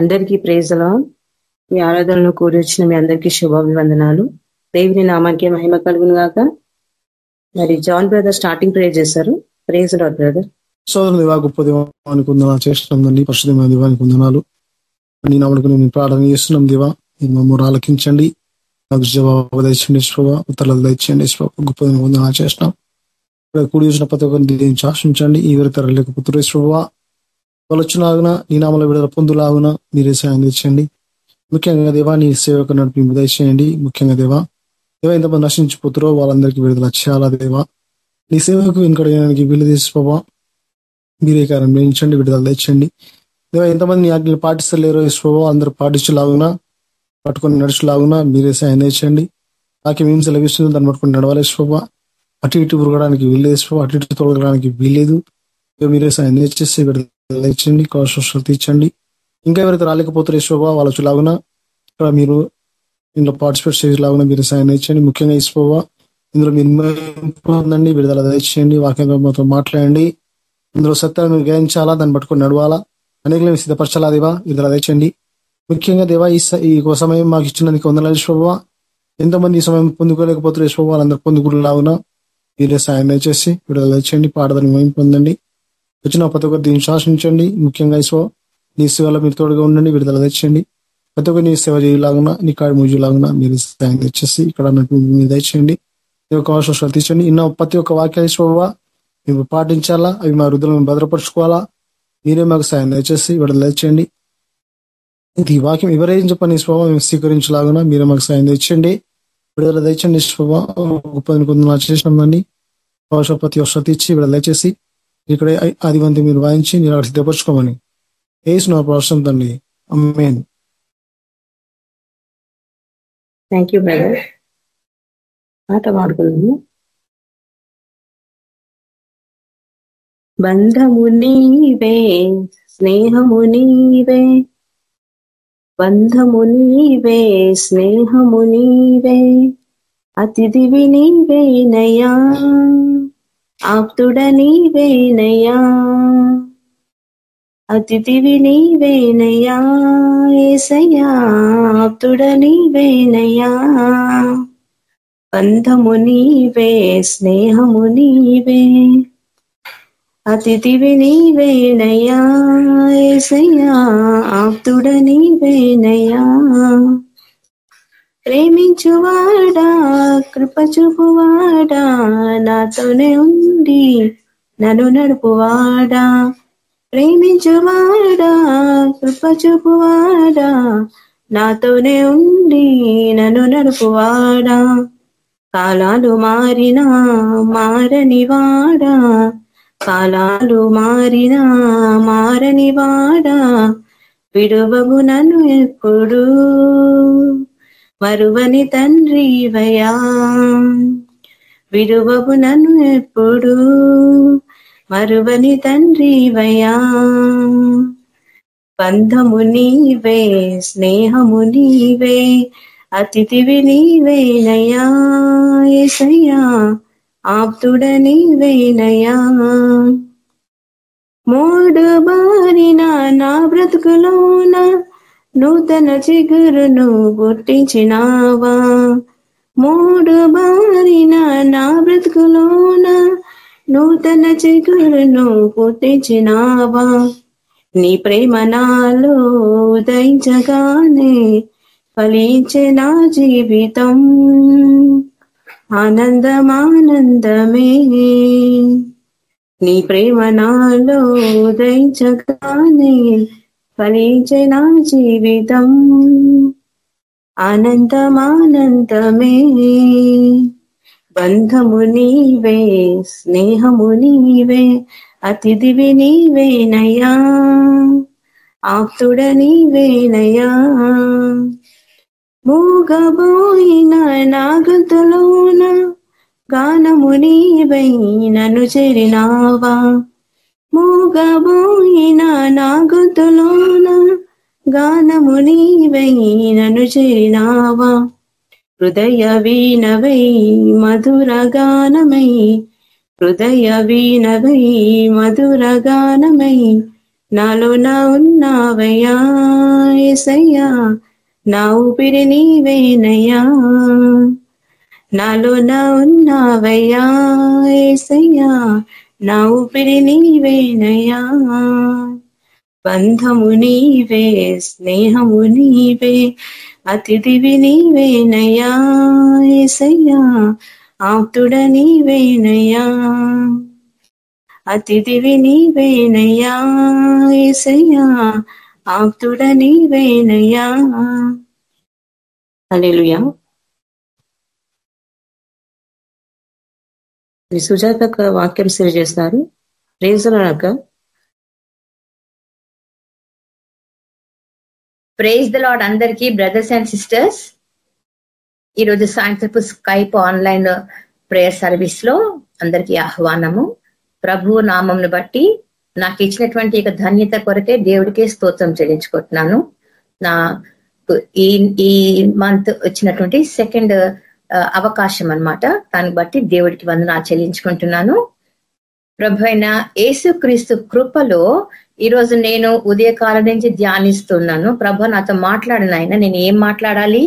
అందరికీ ప్రేజల మీ ఆరాధనలో కూడి వచ్చిన మీ అందరికీ శుభాభివందనాలు. దేవుని నామానికి మహిమ కలుగును గాక. మరి జాన్ బ్రదర్ స్టార్టింగ్ ప్రే చేశారు. ప్రేజ్ లాడ్ బ్రదర్ సోదరు దివా గొప్ప దివానికి వందనాలు చేస్తున్నాండి పరిశుద్ధమైన దివానికి వందనాలు. నీ నామలకు నేను ప్రార్థన చేస్తున్నాం దివా. మీరు మమ్మల్ని ఆలకించండి. నాకు జవాబు దయచండి స్వభా ఉత్తరాలు దయచండి స్వభా గొప్ప వందనాలు చేస్తున్నాం. ఇక్కడ కూడి చూసిన ప్రతి ఒక్కరిని దీన్ని శాసించండి ఈ వరకు లేకపోతే స్వభా వాళ్ళు నీ నామల విడుదల పొందులాగున మీరే సాయం తెచ్చండి ముఖ్యంగా దేవా నీ సేవకు నడిపి దయచేయండి ముఖ్యంగా దేవా దేవా ఎంతమంది నశించిపోతారో వాళ్ళందరికీ విడుదల చేయాలా దేవా? నీ సేవకు ఇంకడానికి వీలు తీసుకోవా మీరే కారణం వేయించండి విడుదల తెచ్చండి. దేవా ఎంతమంది నీ ఆజ్ఞలు పాటిస్తలేరో ఇసుకోవా అందరూ పాటించలాగునా పట్టుకొని నడుచులాగునా మీరే సాయం తెచ్చండి నాకు ఏం సెలవిస్తుంది దాన్ని పట్టుకొని నడవాలేసుకోవా అటు ఇటు ఉరగడానికి వీల్లేదు ఇసుకోవా అటు ఇటు తొలగడానికి వీల్లేదు మీరే సాయం తెచ్చేసి విడుదల తెచ్చండి కౌశలు తీర్చండి. ఇంకా ఎవరైతే రాలేకపోతారు ఇసుకోవా వాళ్ళు వచ్చేలాగునా ఇక్కడ మీరు ఇందులో పార్టిసిపేట్ చేసేలాగా మీరు సాయం ఇచ్చండి ముఖ్యంగా ఇసుకోవా ఇందులో మీరు పొందండి విడుదల దయచేయండి వాక్యంతో మాతో మాట్లాడండి. ఇందులో సత్యాన్ని మీరు గ్రహించాలా దాన్ని పట్టుకొని నడవాలా? అనేకలు సిద్ధపరచాలా దేవా? విడుదల దయచండి ముఖ్యంగా దేవా ఈ ఈ సమయం మాకు ఇచ్చినందుకు వందల ఈశ్వవా ఎంతమంది ఈ సమయం పొందుకోలేకపోతారు ఈశ్వవా వాళ్ళందరూ పొందుకులాగునా మీరే సాయం దయచేసి విడుదల దయచేయండి. పాడదని మేము పొందండి. వచ్చిన ప్రతి ఒక్కరు దీన్ని శాసించండి. ముఖ్యంగా ఈశ్వ నీ సేవలో మీరు తోడుగా ఉండండి విడుదల తెచ్చండి. ప్రతి ఒక్క నీ సేవ చేయలాగునా నీ కాడి మూజులాగునా మీరు సాయం తెచ్చేసి ఇక్కడ మీరు దయచేయండి ఈ యొక్క అవకాశాలు తీర్చండి. ఇన్న ప్రతి ఒక్క వాక్యాలు స్వభావ మేము పాటించాలా? అవి మా వృద్ధులను భద్రపరచుకోవాలా? మీరే మాకు సాయం దయచేసి విడుదల తెచ్చండి. ఈ వాక్యం ఎవరేం పని స్వభావం మేము స్వీకరించలాగునా మీరే మాకు సాయం తెచ్చండి. విడుదల దయచండి స్వభావం. చేసిన దాన్ని ప్రతి ఒక్క తీర్చి విడుదల చేసి ఇక్కడే ఆదివంతి మీరు వాయించి మీరు అక్కడ సిద్ధపరచుకోమని. వేసి నా ప్రశ్న తండ్రి. అమ్మేన్ థ్యాంక్ యూ బ్రదర్ పాట పాడుకున్నాము బంధము నీవే స్నేహము నీవే. బంధము నీవే స్నేహము నీవే. అతిథివి నీవేనయా ఆప్తుడ నీవేనయా అతిథివి నీవేనయా ఏసయ్యా ఆప్తుడ నీవేనయా బంధము నీవే స్నేహము నీవే. అతిథివి నీవేనయా ఏసయ్యా ఆప్తుడ నీవేనయా ప్రేమించువాడా కృప చూపువాడా నాతోనే ఉండి నన్ను నడుపువాడా. ప్రేమించువాడా కృప చూపువాడా నాతోనే ఉండి నన్ను నడుపువాడా. కాలాలు మారినా మారని వాడా కాలాలు మారినా మారని వాడా నన్ను ఎప్పుడు. మరువని తండ్రి వయా విడువవు నన్ను ఎప్పుడు. మరువని తండ్రి వయా బంధము నీవే స్నేహము నీవే అతిథివి నీవేనయా ఎసయ్యా ఆప్తుడ నీవేనయా మూడు బారిన నా బ్రతుకులోనా నూతన చిగురును గుర్తించినావా? మూడు బారిన నా బ్రతుకులోన నూతన చిగురును గుర్తించినావా? నీ ప్రేమ నాలో ఉదయించగానే ఫలించే నా జీవితం ఆనందమానందమే. నీ ప్రేమ నాలో ఉదయించగానే ఫలించే నా జీవితం. ఆనందమానందమే బంధము నీవే స్నేహము నీవే అతిథివి నీవేనయా ఆప్తుడ నీవేనయా మూగబోయిన నాగతులోన గానము నీవై నన్ను చేరినావా. మూగబోయిన నాగతులోన గానము నీవై చేరినావా. హృదయ వీణవై మధుర గానమై హృదయ వీణవై మధుర గానమై నాలో నా ఉన్నావయ్యా ఏసయ్యా నా ఊపిరి నీవేనయ్యా. నాలో నా ఉన్నావయ్యా ఏసయ్యా నా ఊపిరి నీవేనయ్యా. బంధము నీవే స్నేహము నీవే అతిథివి నీవేనయ్యా. ఏసయ్యా ఆప్తుడ నీవేనయ్యా. అతిథివి నీవేనయ్యా. ఏసయ్యా ఆప్తుడ నీవేనయ్యా. అలెలుయా సుజాత వాక్యం సేవ చేస్తారు. రేజులనక ప్రేజ్ ద లాడ్ అందరికీ బ్రదర్స్ అండ్ సిస్టర్స్. ఈరోజు సాయంత్రపు స్కైప్ ఆన్లైన్ ప్రేయర్ సర్వీస్లో అందరికీ ఆహ్వానము. ప్రభు నామంను బట్టి నాకు ఇచ్చినటువంటి ధన్యత కొరకే దేవుడికే స్తోత్రం చెల్లించుకుంటున్నాను. నా ఈ మంత్ వచ్చినటువంటి సెకండ్ అవకాశం అనమాట దాన్ని బట్టి దేవుడికి వందనాలు చెల్లించుకుంటున్నాను. ప్రభు అయిన యేసుక్రీస్తు కృపలో ఈరోజు నేను ఉదయకాలం నుంచి ధ్యానిస్తున్నాను. ప్రభ నాతో మాట్లాడిన ఆయన నేను ఏం మాట్లాడాలి?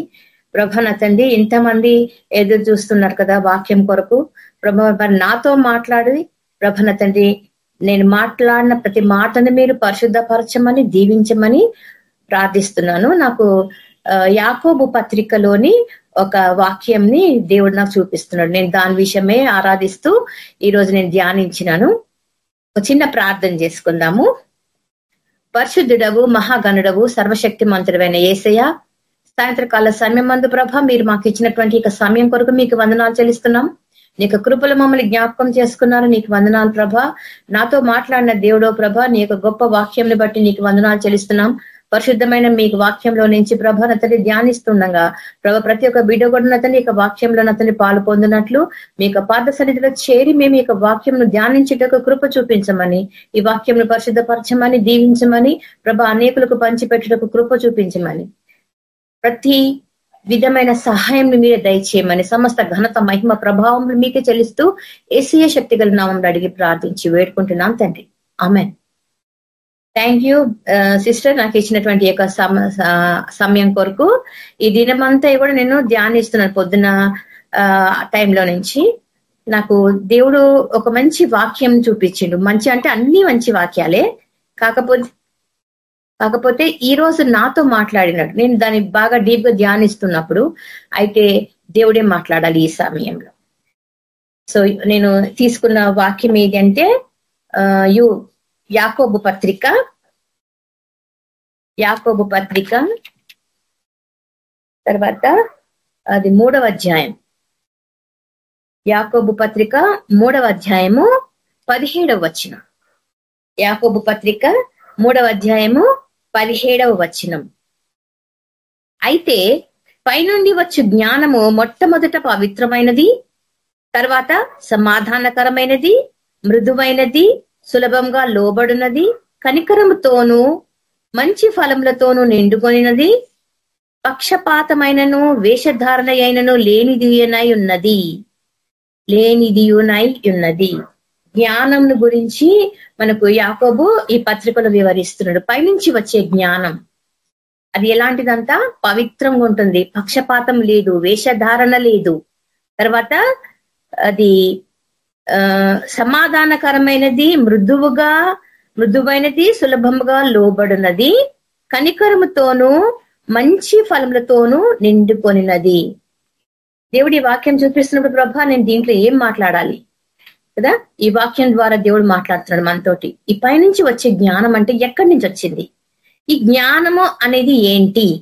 ప్రభ నా తండ్రి ఇంతమంది ఎదురు చూస్తున్నారు కదా వాక్యం కొరకు. ప్రభ నాతో మాట్లాడి ప్రభ నా తండ్రి నేను మాట్లాడిన ప్రతి మాటను మీరు పరిశుద్ధపరచమని దీవించమని ప్రార్థిస్తున్నాను. నాకు యాకోబు పత్రికలోని ఒక వాక్యంని దేవుడు నాకు చూపిస్తున్నాడు. నేను దాని విషయమే ఆరాధిస్తూ ఈ రోజు నేను ధ్యానించినాను. ఒక చిన్న ప్రార్థన చేసుకుందాము. పరిశుద్ధుడవు మహాగణుడవు సర్వశక్తి మంత్రుడైన ఏసయ్య సాయంత్రకాల సమయం మందు ప్రభ మీరు మాకు ఇచ్చినటువంటి ఇక సమయం కొరకు మీకు వందనాలు చెల్లిస్తున్నాం. నీకు కృపలు మమ్మల్ని జ్ఞాపకం చేసుకున్నారు. నీకు వందనాలు ప్రభ. నాతో మాట్లాడిన దేవుడో ప్రభ నీ యొక్క గొప్ప వాక్యంని బట్టి నీకు వందనాలు చెల్లిస్తున్నాం. పరిశుద్ధమైన మీకు వాక్యంలో నుంచి ప్రభ అతన్ని ధ్యానిస్తుండగా ప్రభ ప్రతి ఒక్క బిడ్డ కూడా అతని యొక్క వాక్యంలో అతన్ని పాలు పొందినట్లు మీ యొక్క పాద సన్నిధిలో చేరి మేము ఈ వాక్యంను ధ్యానించేటకు కృప చూపించమని ఈ వాక్యంను పరిశుద్ధపరచమని దీవించమని ప్రభ అనేకులకు పంచిపెట్టుటకు కృప చూపించమని ప్రతి విధమైన సహాయం మీరే దయచేయమని సమస్త ఘనత మహిమ ప్రభావం మీకే చెల్లిస్తూ ఏసీఏ శక్తి గల అడిగి ప్రార్థించి వేడుకుంటున్నాం తండ్రి. ఆమెన్. థ్యాంక్ యూ సిస్టర్ నాకు ఇచ్చినటువంటి యొక్క సమయం కొరకు ఈ దినమంతా కూడా నేను ధ్యానిస్తున్నాను పొద్దున టైంలో నుంచి. నాకు దేవుడు ఒక మంచి వాక్యం చూపించిండు. మంచి అంటే అన్ని మంచి వాక్యాలే. కాకపోతే కాకపోతే ఈ రోజు నాతో మాట్లాడినట్టు నేను దాన్ని బాగా డీప్గా ధ్యానిస్తున్నప్పుడు అయితే దేవుడే మాట్లాడాలి ఈ సమయంలో. సో నేను తీసుకున్న వాక్యం ఏంటంటే యు యాకోబు పత్రిక. యాకోబు పత్రిక. తర్వాత అది మూడవ అధ్యాయం. యాకోబు పత్రిక మూడవ అధ్యాయము పదిహేడవ వచనం. యాకోబు పత్రిక మూడవ అధ్యాయము పదిహేడవ వచనం. అయితే పైనుండి వచ్చు జ్ఞానము మొట్టమొదట పవిత్రమైనది తర్వాత సమాధానకరమైనది మృదువైనది సులభంగా లోబడినది కనికరముతోనూ మంచి ఫలములతోనూ నిండుకొనినది పక్షపాతమైనను వేషధారణ అయినను లేనిదియునై ఉన్నది లేనిదియునై ఉన్నది జ్ఞానం గురించి మనకు యాకోబు ఈ పత్రికలు వివరిస్తున్నాడు. పైనుంచి వచ్చే జ్ఞానం. అది ఎలాంటిదంతా? పవిత్రంగా ఉంటుంది. పక్షపాతం లేదు వేషధారణ లేదు. తర్వాత అది సమాధానకరమైనది మృదువుగా మృదువైనది సులభముగా లోబడినది కనికరముతోనూ మంచి ఫలములతోనూ నిండుకొనినది దేవుడి వాక్యం చూపిస్తున్నప్పుడు ప్రభా నేను దీంట్లో ఏం మాట్లాడాలి? కదా? ఈ వాక్యం ద్వారా దేవుడు మాట్లాడుతున్నాడు మనతోటి. ఈ పైనుంచి వచ్చే జ్ఞానం అంటే ఎక్కడి నుంచి వచ్చింది? ఈ జ్ఞానము అనేది ఏంటి?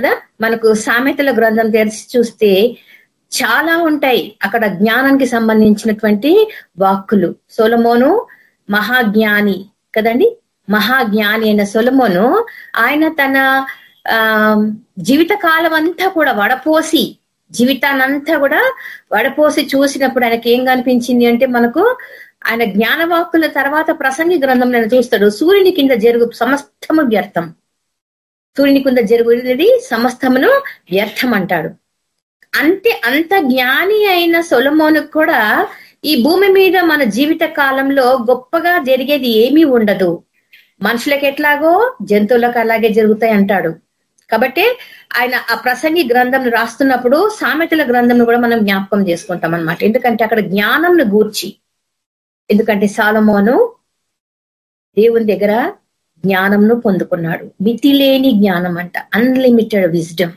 కదా? మనకు సామెతల గ్రంథం తెరిచి చూస్తే చాలా ఉంటాయి అక్కడ జ్ఞానానికి సంబంధించినటువంటి వాక్కులు. సొలమోను మహాజ్ఞాని కదండి? మహాజ్ఞాని అయిన సొలమోను ఆయన తన ఆ జీవిత కాలం అంతా కూడా వడపోసి జీవితానంతా కూడా వడపోసి చూసినప్పుడు ఆయనకి ఏం కనిపించింది అంటే మనకు ఆయన జ్ఞానవాక్కుల తర్వాత ప్రసంగి గ్రంథం నేను చూస్తాడు సూర్యుని కింద జరుగు సమస్తము వ్యర్థం. సూర్యుని కింద జరుగుతుంది సమస్తమును వ్యర్థం అంటాడు. అంతే అంత జ్ఞాని అయిన సొలమోనుకు కూడా ఈ భూమి మీద మన జీవిత కాలంలో గొప్పగా జరిగేది ఏమీ ఉండదు. మనుషులకు ఎట్లాగో జంతువులకు అలాగే జరుగుతాయి అంటాడు. కాబట్టి ఆయన ఆ ప్రసంగి గ్రంథం రాస్తున్నప్పుడు సామెతల గ్రంథం కూడా మనం జ్ఞాపకం చేసుకుంటాం అనమాట ఎందుకంటే అక్కడ జ్ఞానంను గూర్చి. ఎందుకంటే సాలమోను దేవుని దగ్గర జ్ఞానంను పొందుకున్నాడు. మితి లేని జ్ఞానం అంట అన్లిమిటెడ్ విజ్డమ్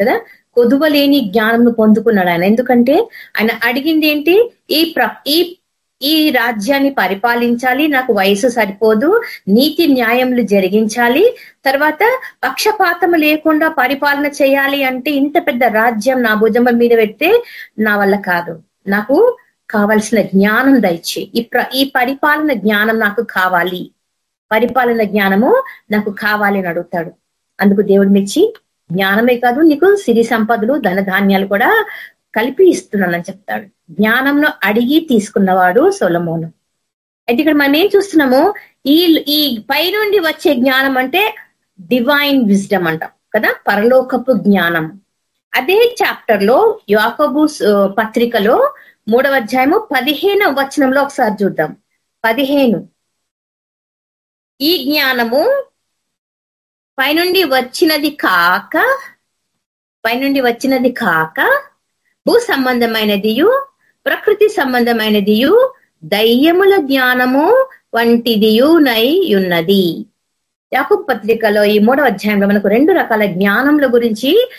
కదా? కొదువలేని జ్ఞానంను పొందుకున్నాడు ఆయన. ఎందుకంటే ఆయన అడిగింది ఏంటి? ఈ ప్ర ఈ ఈ రాజ్యాన్ని పరిపాలించాలి నాకు వయసు సరిపోదు నీతి న్యాయములు జరిగించాలి తర్వాత పక్షపాతం లేకుండా పరిపాలన చేయాలి అంటే ఇంత పెద్ద రాజ్యం నా భుజం మీద పెడితే నా వల్ల కాదు. నాకు కావలసిన జ్ఞానం దయచి. ఈ ఈ పరిపాలన జ్ఞానం నాకు కావాలి. పరిపాలన జ్ఞానము నాకు కావాలి అని అడుగుతాడు. అందుకు దేవుడు మెచ్చి జ్ఞానమే కాదు నీకు సిరి సంపదలు ధనధాన్యాలు కూడా కలిపి ఇస్తున్నానని చెప్తాడు. జ్ఞానంను అడిగి తీసుకున్నవాడు సొలమోను. అయితే ఇక్కడ మనం ఏం చూస్తున్నాము? ఈ ఈ పైనుండి వచ్చే జ్ఞానం అంటే డివైన్ విజ్డమ్ అంటాం కదా? పరలోకపు జ్ఞానం. అదే చాప్టర్లో యాకబు పత్రికలో మూడవ అధ్యాయము పదిహేను వచనంలో ఒకసారి చూద్దాం. పదిహేను. ఈ జ్ఞానము పైనుండి వచ్చినది కాక పైనుండి వచ్చినది కాక భూ సంబంధమైనదియు ప్రకృతి సంబంధమైనదియు దయ్యముల జ్ఞానము వంటిదియునై ఉన్నది. యాకు పత్రికలో ఈ మూడవ అధ్యాయంలో మనకు రెండు రకాల జ్ఞానముల గురించి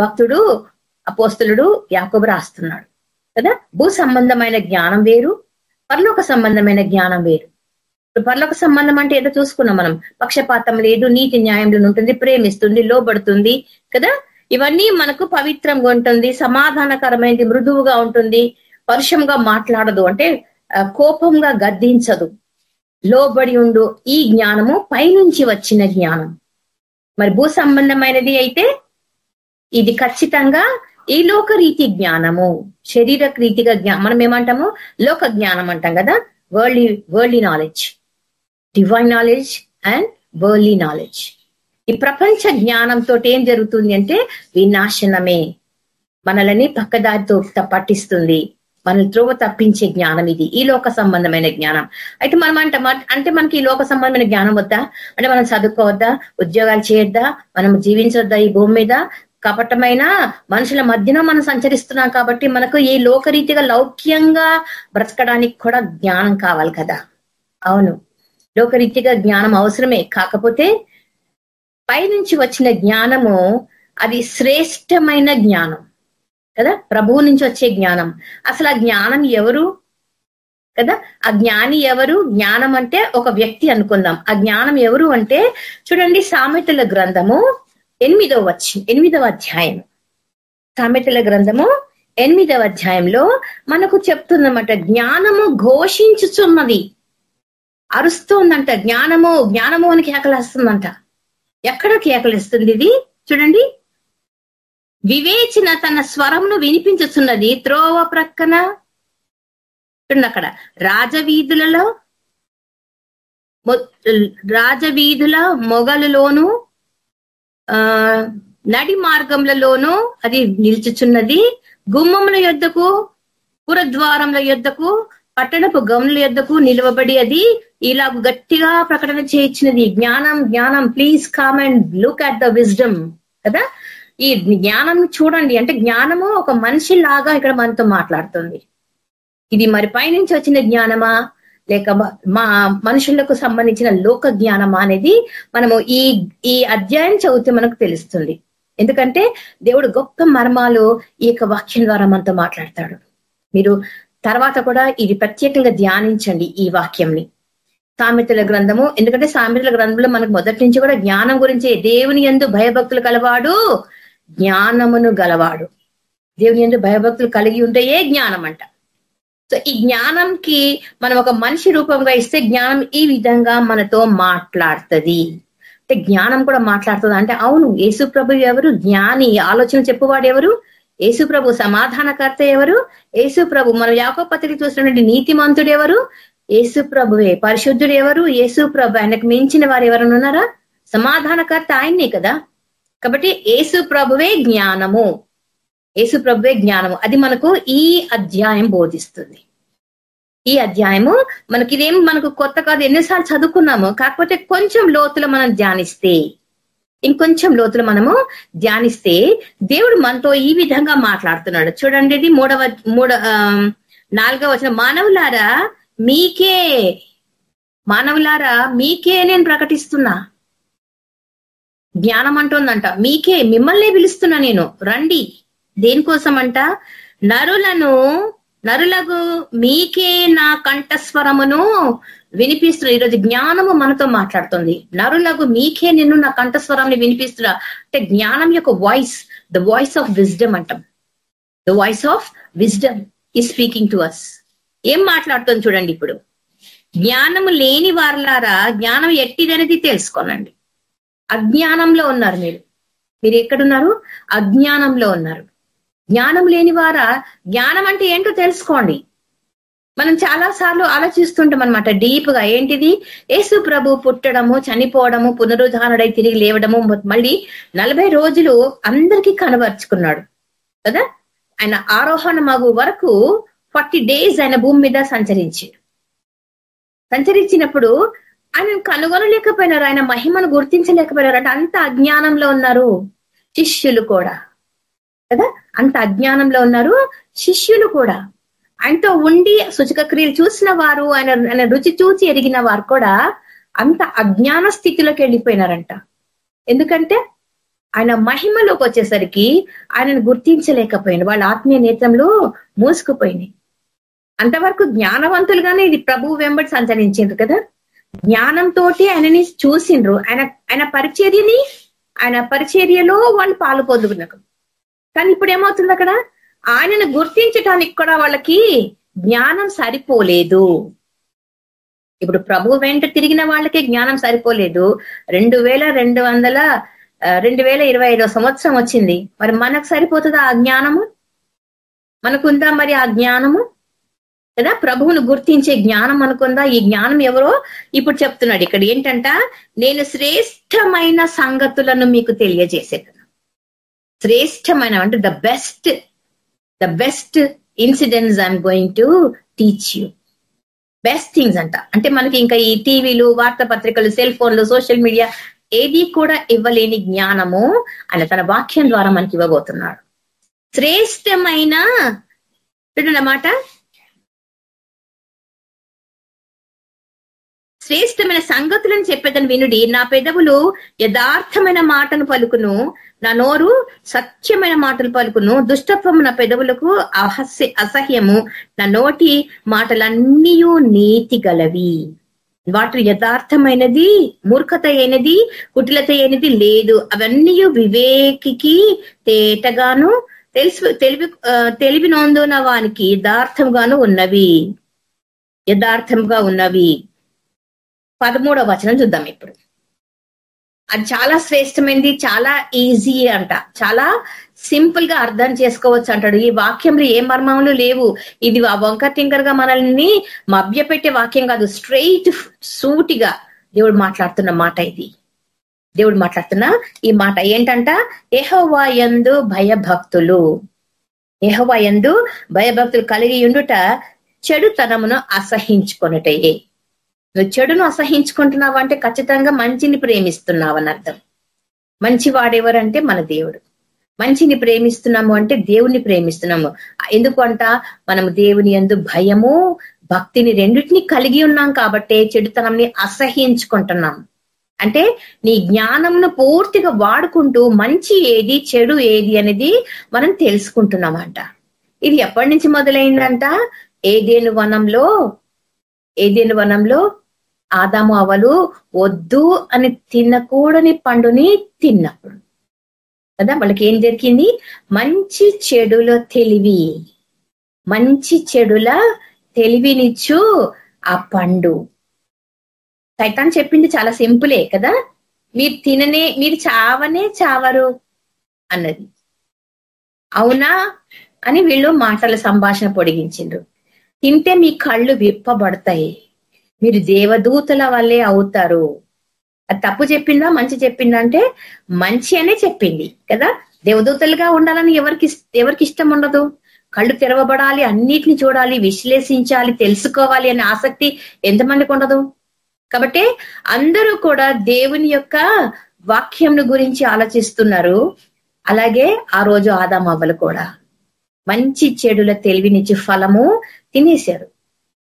భక్తుడు అపోస్తులుడు యాకబు రాస్తున్నాడు. కదా? భూ సంబంధమైన జ్ఞానం వేరు పరలోక సంబంధమైన జ్ఞానం వేరు. పర్లకు సంబంధం అంటే ఏదో చూసుకున్నాం మనం. పక్షపాతం లేదు నీతి న్యాయంలో ఉంటుంది ప్రేమిస్తుంది లోబడుతుంది కదా? ఇవన్నీ మనకు పవిత్రంగా ఉంటుంది సమాధానకరమైనది మృదువుగా ఉంటుంది పరుషంగా మాట్లాడదు అంటే కోపంగా గద్దించదు. లోబడి ఉండు ఈ జ్ఞానము పైనుంచి వచ్చిన జ్ఞానం. మరి భూ సంబంధమైనది అయితే ఇది ఖచ్చితంగా ఈ లోకరీతి జ్ఞానము శరీర రీతిగా జ్ఞా మనం ఏమంటాము? లోక జ్ఞానం అంటాం కదా? World world knowledge divine knowledge and Warli knowledge ఈ ప్రపంచ జ్ఞానంతో ఏం జరుగుతుంది అంటే వినాశనమే. మనల్ని పక్కదారితో పట్టిస్తుంది. మనల్ని త్రోవ తప్పించే జ్ఞానం ఇది. ఈ లోక సంబంధమైన జ్ఞానం. అయితే మనం అంట అంటే మనకి ఈ లోక సంబంధమైన జ్ఞానం వద్దా? అంటే మనం చదువుకోవద్దా? ఉద్యోగాలు చేయొద్దా? మనం జీవించొద్దా ఈ భూమి మీద? కపటమైన మనుషుల మధ్యన మనం సంచరిస్తున్నాం కాబట్టి మనకు ఈ లోకరీతిగా లౌక్యంగా బ్రతకడానికి కూడా జ్ఞానం కావాలి కదా. అవును. లోకరీతిగా జ్ఞానం అవసరమే. కాకపోతే పైనుంచి వచ్చిన జ్ఞానము అది శ్రేష్టమైన జ్ఞానం. కదా? ప్రభువు నుంచి వచ్చే జ్ఞానం. అసలు ఆ జ్ఞానం ఎవరు? కదా? ఆ జ్ఞాని ఎవరు? జ్ఞానం అంటే ఒక వ్యక్తి అనుకుందాం. ఆ జ్ఞానం ఎవరు అంటే చూడండి సామెతల గ్రంథము ఎనిమిదవ వచ్చి ఎనిమిదవ అధ్యాయం. సామెతల గ్రంథము ఎనిమిదవ అధ్యాయంలో మనకు చెప్తుందన్నమాట జ్ఞానము ఘోషించుచున్నది. అరుస్తోందంట జ్ఞానము జ్ఞానము అని కేకలేస్తుందంట ఎక్కడ కేకలిస్తుంది ఇది? చూడండి. వివేచన తన స్వరమును వినిపించుతున్నది త్రోవ ప్రక్కన. చూడండి అక్కడ. రాజవీధులలో రాజవీధుల మొగలులోను ఆ నడి మార్గములలోనూ అది నిలుచుచున్నది. గుమ్మముల యొద్దకు పురద్వారముల యొద్దకు పట్టణపు గముల యొద్దకు నిలవబడి అది ఇలా గట్టిగా ప్రకటన చేయించినది జ్ఞానం జ్ఞానం please come and look at the wisdom కదా? ఈ జ్ఞానం చూడండి. అంటే జ్ఞానము ఒక మనిషి లాగా ఇక్కడ మనతో మాట్లాడుతుంది. ఇది మరి పైనుంచి వచ్చిన జ్ఞానమా? లేక మా మనుషులకు సంబంధించిన లోక జ్ఞానమా అనేది మనము ఈ ఈ అధ్యాయం చదివితే మనకు తెలుస్తుంది. ఎందుకంటే దేవుడు గొప్ప మర్మాలు ఈ యొక్క వాక్యం ద్వారా మనతో మాట్లాడతాడు. మీరు తర్వాత కూడా ఇది ప్రత్యేకంగా ధ్యానించండి ఈ వాక్యంని. సామెతల గ్రంథము. ఎందుకంటే సామెతల గ్రంథంలో మనకు మొదటి నుంచి కూడా జ్ఞానం గురించి దేవుని ఎందు భయభక్తులు కలవాడు జ్ఞానమును గలవాడు. దేవుని ఎందు భయభక్తులు కలిగి ఉంటే జ్ఞానం అంట సో ఈ జ్ఞానంకి మనం ఒక మనిషి రూపంగా ఇస్తే జ్ఞానం ఈ విధంగా మనతో మాట్లాడుతుంది. అంటే జ్ఞానం కూడా మాట్లాడుతుంది? అంటే అవును యేసు ప్రభు ఎవరు? జ్ఞాని ఆలోచన చెప్పువాడు ఎవరు? యేసు ప్రభు సమాధానకర్త ఎవరు? యేసు ప్రభు మనం యాకో పత్రిక చూసినటువంటి నీతిమంతుడు ఎవరు? యేసు ప్రభువే. పరిశుద్ధుడు ఎవరు? యేసు ప్రభు. ఆయనకు మించిన వారు ఎవరైనా ఉన్నారా? సమాధానకర్త ఆయన్నే కదా. కాబట్టి యేసు ప్రభువే జ్ఞానము. యేసు ప్రభువే జ్ఞానము. అది మనకు ఈ అధ్యాయం బోధిస్తుంది. ఈ అధ్యాయము మనకి ఇదేం మనకు కొత్త కాదు. ఎన్నిసార్లు చదువుకున్నాము. కాకపోతే కొంచెం లోతులో మనం ధ్యానిస్తే ఇంకొంచెం లోతులు మనము ధ్యానిస్తే దేవుడు మనతో ఈ విధంగా మాట్లాడుతున్నాడు. చూడండి ఇది మూడవ మూడ నాలుగవ వచ్చిన మానవులారా మీకే మానవులారా మీకే నేను ప్రకటిస్తున్నా. జ్ఞానం అంటుందంట మీకే మిమ్మల్నే పిలుస్తున్నా నేను. రండి. దేనికోసం అంట నరులను నరులకు మీకే నా కంఠస్వరమును వినిపిస్తున్నా. ఈరోజు జ్ఞానము మనతో మాట్లాడుతుంది. నరులకు మీకే నిన్ను నా కంఠస్వరాన్ని వినిపిస్తున్నా. అంటే జ్ఞానం యొక్క voice the voice of wisdom అంటాం. ద వాయిస్ ఆఫ్ విజ్డమ్ ఈ స్పీకింగ్ టు అస్ ఏం మాట్లాడుతుంది చూడండి ఇప్పుడు. జ్ఞానము లేని వారలారా జ్ఞానం ఎట్టిదనేది తెలుసుకోనండి. అజ్ఞానంలో ఉన్నారు మీరు. మీరు ఎక్కడున్నారు? అజ్ఞానంలో ఉన్నారు. జ్ఞానం లేని వారా జ్ఞానం అంటే ఏంటో తెలుసుకోండి. మనం చాలా సార్లు ఆలోచిస్తుంటాం అనమాట డీప్గా ఏంటిది? యేసు ప్రభు పుట్టడము చనిపోవడము పునరుద్ధానుడై తిరిగి లేవడము మళ్ళీ నలభై రోజులు అందరికీ కనబరుచుకున్నాడు. కదా? ఆయన ఆరోహణ మగు వరకు ఫార్టీ డేస్ ఆయన భూమి మీద సంచరించాడు. సంచరించినప్పుడు ఆయన కనుగొనలేకపోయినారు ఆయన మహిమను గుర్తించలేకపోయినారు. అంటే అంత అజ్ఞానంలో ఉన్నారు శిష్యులు కూడా. కదా? అంత అజ్ఞానంలో ఉన్నారు శిష్యులు కూడా. ఆయనతో ఉండి సూచక క్రియలు చూసిన వారు ఆయన ఆయన రుచి చూసి ఎరిగిన వారు కూడా అంత అజ్ఞాన స్థితిలోకి వెళ్ళిపోయినారంట. ఎందుకంటే ఆయన మహిమలోకి వచ్చేసరికి ఆయనను గుర్తించలేకపోయింది వాళ్ళ ఆత్మీయ నేత్రంలో మూసుకుపోయినాయి. అంతవరకు జ్ఞానవంతులుగానే ఇది ప్రభువు వెంబడి సంచరించారు కదా? జ్ఞానంతో ఆయనని చూసిండ్రు. ఆయన ఆయన పరిచర్యని ఆయన పరిచర్యలో వాళ్ళు పాలు పొందుకున్నారు. కానీ ఇప్పుడు ఏమవుతుంది అక్కడ? ఆయనను గుర్తించటానికి కూడా వాళ్ళకి జ్ఞానం సరిపోలేదు. ఇప్పుడు ప్రభు వెంట తిరిగిన వాళ్ళకి జ్ఞానం సరిపోలేదు. రెండు వేల రెండు వందల రెండు వేల ఇరవై ఐదో సంవత్సరం వచ్చింది. మరి మనకు సరిపోతుందా ఆ జ్ఞానము? మనకుందా మరి ఆ జ్ఞానము? కదా? ప్రభువును గుర్తించే జ్ఞానం అనుకుందా? ఈ జ్ఞానం ఎవరో? ఇప్పుడు చెప్తున్నాడు ఇక్కడ ఏంటంట? నేను శ్రేష్టమైన సంగతులను మీకు తెలియజేసేది శ్రేష్టమైన అంటే the best the best incidents I'm going to teach you best things అంట. అంటే మనకి ఇంకా ఈ టీవీలు వార్తాపత్రికలు సెల్ ఫోన్లు సోషల్ మీడియా ఏది కూడా ఇవ్వలేని జ్ఞానము ఆయన తన వాక్యం ద్వారా మనకి ఇవ్వబోతున్నాడు. శ్రేష్టమైన అన్నమాట శ్రేష్టమైన సంగతులను చెప్పేదని వినుడి. నా పెదవులు యథార్థమైన మాటను పలుకును. నా నోరు సత్యమైన మాటలు పలుకును. దుష్టత్వము నా పెదవులకు అహస్య అసహ్యము. నా నోటి మాటలన్నీ నీతి గలవి. వాటి యథార్థమైనది మూర్ఖత అయినది కుటిలత అయినది లేదు. అవన్నీ వివేకికి తేటగాను తెలుసు తెలివి తెలివి నొందున వానికి యథార్థంగాను ఉన్నవి. యథార్థంగా ఉన్నవి. పదమూడవ వచనం చూద్దాం ఇప్పుడు. అది చాలా శ్రేష్టమైనది చాలా ఈజీ అంట. చాలా సింపుల్గా అర్థం చేసుకోవచ్చు అంటాడు. ఈ వాక్యంలో ఏ మర్మములు లేవు. ఇది ఆ టింకర్గా మనల్ని మభ్యపెట్టే వాక్యం కాదు. స్ట్రైట్ సూటిగా దేవుడు మాట్లాడుతున్న మాట ఇది. దేవుడు మాట్లాడుతున్న ఈ మాట ఏంటంట? ఎహోవాయందు భయభక్తులు. ఎహోవాయందు భయభక్తులు కలిగి ఉండుట చెడుతనమును అసహించుకొనుటయే. నువ్వు చెడును అసహించుకుంటున్నావు అంటే ఖచ్చితంగా మంచిని ప్రేమిస్తున్నావు అని అర్థం. మంచి వాడెవరంటే మన దేవుడు. మంచిని ప్రేమిస్తున్నాము అంటే దేవుణ్ణి ప్రేమిస్తున్నాము. ఎందుకంట మనం దేవుని ఎందు భయము భక్తిని రెండింటిని కలిగి ఉన్నాం కాబట్టి చెడుతనంని అసహించుకుంటున్నాం. అంటే నీ జ్ఞానంను పూర్తిగా వాడుకుంటూ మంచి ఏది చెడు ఏది అనేది మనం తెలుసుకుంటున్నామంట. ఇది ఎప్పటి నుంచి మొదలైందంట? ఏదేను వనంలో ఏదేను వనంలో ఆదాము అవలు వద్దు అని తినకూడని పండుని తిన్నప్పుడు. కదా? వాళ్ళకి ఏం జరిగింది? మంచి చెడుల తెలివి. మంచి చెడుల తెలివినిచ్చు ఆ పండు. సైతాన్ చెప్పింది చాలా సింపులే కదా? మీరు తిననే మీరు చావనే చావరు అన్నది. అవునా? అని వీళ్ళు మాటల సంభాషణ పొడిగించిండ్రు. తింటే మీ కళ్ళు విప్పబడతాయి. మీరు దేవదూతల వల్లే అవుతారు. అది తప్పు చెప్పిందా మంచి చెప్పిందా అంటే మంచి అనే చెప్పింది కదా? దేవదూతలుగా ఉండాలని ఎవరికి ఎవరికి ఇష్టం ఉండదు. కళ్ళు తెరవబడాలి అన్నిటిని చూడాలి విశ్లేషించాలి తెలుసుకోవాలి అనే ఆసక్తి ఎంతమందికి ఉండదు? కాబట్టి అందరూ కూడా దేవుని యొక్క వాక్యంను గురించి ఆలోచిస్తున్నారు. అలాగే ఆ రోజు ఆదామవ్వలు కూడా. మంచి చెడుల తెలివినిచ్చి ఫలము తినేశారు.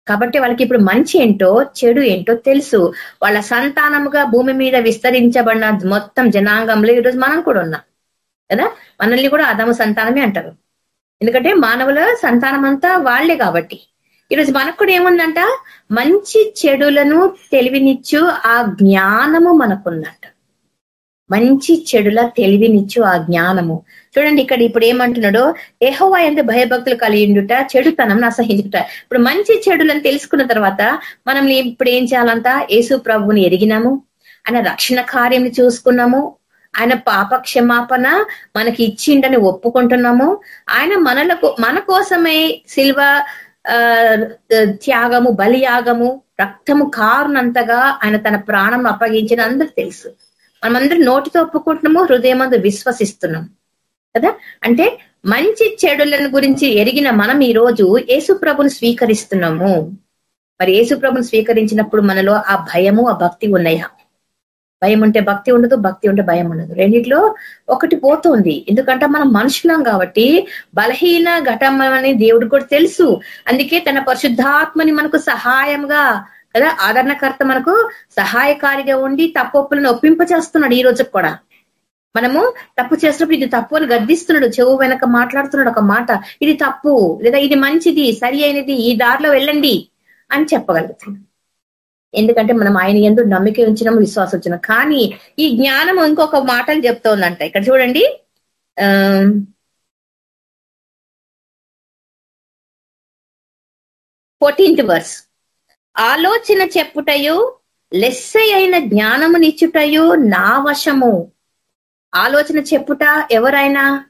కాబట్టి వాళ్ళకి ఇప్పుడు మంచి ఏంటో చెడు ఏంటో తెలుసు. వాళ్ళ సంతానముగా భూమి మీద విస్తరించబడిన మొత్తం జనాంగంలో ఈరోజు మనం కూడా ఉన్నాం. కదా? మనల్ని కూడా ఆదాము సంతానమే అంటారు. ఎందుకంటే మానవుల సంతానం అంతా వాళ్ళే కాబట్టి. ఈరోజు మనకు కూడా ఏముందంట? మంచి చెడులను తెలివినిచ్చు ఆ జ్ఞానము మనకుందంట మంచి చెడుల తెలివినిచ్చు ఆ జ్ఞానము. చూడండి ఇక్కడ ఇప్పుడు ఏమంటున్నాడో ఏహోవా ఎంత భయభక్తులు కలిగిండుట చెడుతనం అసహించుట ఇప్పుడు మంచి చెడులను తెలుసుకున్న తర్వాత మనం ఇప్పుడు ఏం చేయాలంట? యేసు ప్రభుని ఎరిగినాము ఆయన రక్షణ కార్యం చూసుకున్నాము ఆయన పాప క్షమాపణ మనకి ఇచ్చిండని ఒప్పుకుంటున్నాము. ఆయన మనలకు మన కోసమే శిల్వ త్యాగము బలియాగము రక్తము కారునంతగా ఆయన తన ప్రాణం అప్పగించిన అందరు తెలుసు. మనమందరం నోటితో ఒప్పుకుంటున్నాము హృదయం అందు విశ్వసిస్తున్నాం. కదా? అంటే మంచి చెడులను గురించి ఎరిగిన మనం ఈ రోజు యేసు ప్రభును స్వీకరిస్తున్నాము. మరి యేసు ప్రభును స్వీకరించినప్పుడు మనలో ఆ భయము ఆ భక్తి ఉన్నాయా? భయం ఉంటే భక్తి ఉండదు భక్తి ఉంటే భయం ఉండదు. రెండిట్లో ఒకటి పోతుంది ఎందుకంటే మనం మనుషులం కాబట్టి బలహీన ఘటమని దేవుడు కూడా తెలుసు. అందుకే తన పరిశుద్ధాత్మని మనకు సహాయంగా కదా? ఆదరణకర్త మనకు సహాయకారిగా ఉండి తప్పొప్పులను ఒప్పింప చేస్తున్నాడు ఈ రోజు కూడా. మనము తప్పు చేసినప్పుడు ఇది తప్పు అని గర్దిస్తున్నాడు చెవు వెనక మాట్లాడుతున్నాడు ఒక మాట. ఇది తప్పు లేదా ఇది మంచిది సరి అయినది ఈ దారిలో వెళ్ళండి అని చెప్పగలుగుతున్నాం ఎందుకంటే మనం ఆయన ఎందు నమ్మిక ఉంచినాము విశ్వాసం వచ్చినాం కానీ ఈ జ్ఞానం ఇంకొక మాటలు చెప్తోందంట ఇక్కడ చూడండి. ఆ ఫోర్టీన్త్ వర్స్. ఆలోచన చెప్పుటయు లెస్సై అయిన జ్ఞానమునిచ్చుటయు నా వశము. ఆలోచన చెప్పుట ఎవరైనా?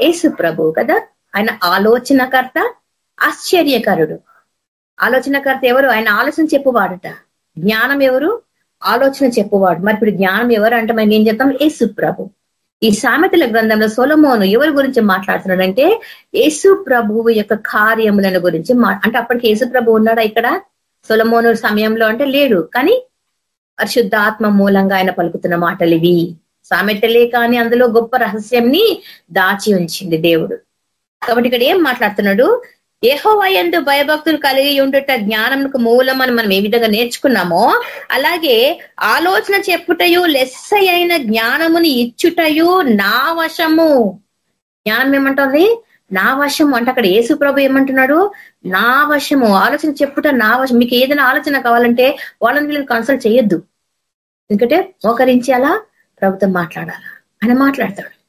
యేసు ప్రభు కదా. ఆయన ఆలోచనకర్త ఆశ్చర్యకరుడు. ఆలోచనకర్త ఎవరు? ఆయన ఆలోచన చెప్పువాడుట. జ్ఞానం ఎవరు? ఆలోచన చెప్పువాడు. మరి ఇప్పుడు జ్ఞానం ఎవరు అంటే మనం ఏం చెప్తాం యేసు ప్రభు. ఈ సామెతల గ్రంథంలో సొలమోను ఎవరి గురించి మాట్లాడుతున్నాడంటే యేసు ప్రభువు యొక్క కార్యములను గురించి అంటే అప్పటికి యేసు ప్రభు ఉన్నాడా ఇక్కడ? సొలమోను సమయంలో అంటే లేడు కానీ పరిశుద్ధాత్మ మూలంగా ఆయన పలుకుతున్న మాటలు ఇవి. సామెతలే కానీ అందులో గొప్ప రహస్యంని దాచి ఉంచింది దేవుడు. కాబట్టి ఇక్కడ ఏం మాట్లాడుతున్నాడు? ఏహోవయందు భయభక్తులు కలిగి ఉండుట జ్ఞానంకు మూలం అని మనం ఏ విధంగా నేర్చుకున్నామో అలాగే ఆలోచన చెప్పుటయు లెస్స అయిన జ్ఞానముని ఇచ్చుటయు నా వశము. జ్ఞానం ఏమంటుంది? నా వశము అంటే అక్కడ ఏసుప్రభు ఏమంటున్నాడు? నా వశము. ఆలోచన చెప్పుట నా వశం మీకు ఏదైనా ఆలోచన కావాలంటే వాళ్ళని వీళ్ళని కన్సల్ట్ చేయొద్దు. ఎందుకంటే మోకరించాలా ప్రభుత్వం మాట్లాడాలా? ఆయన మాట్లాడతాడు.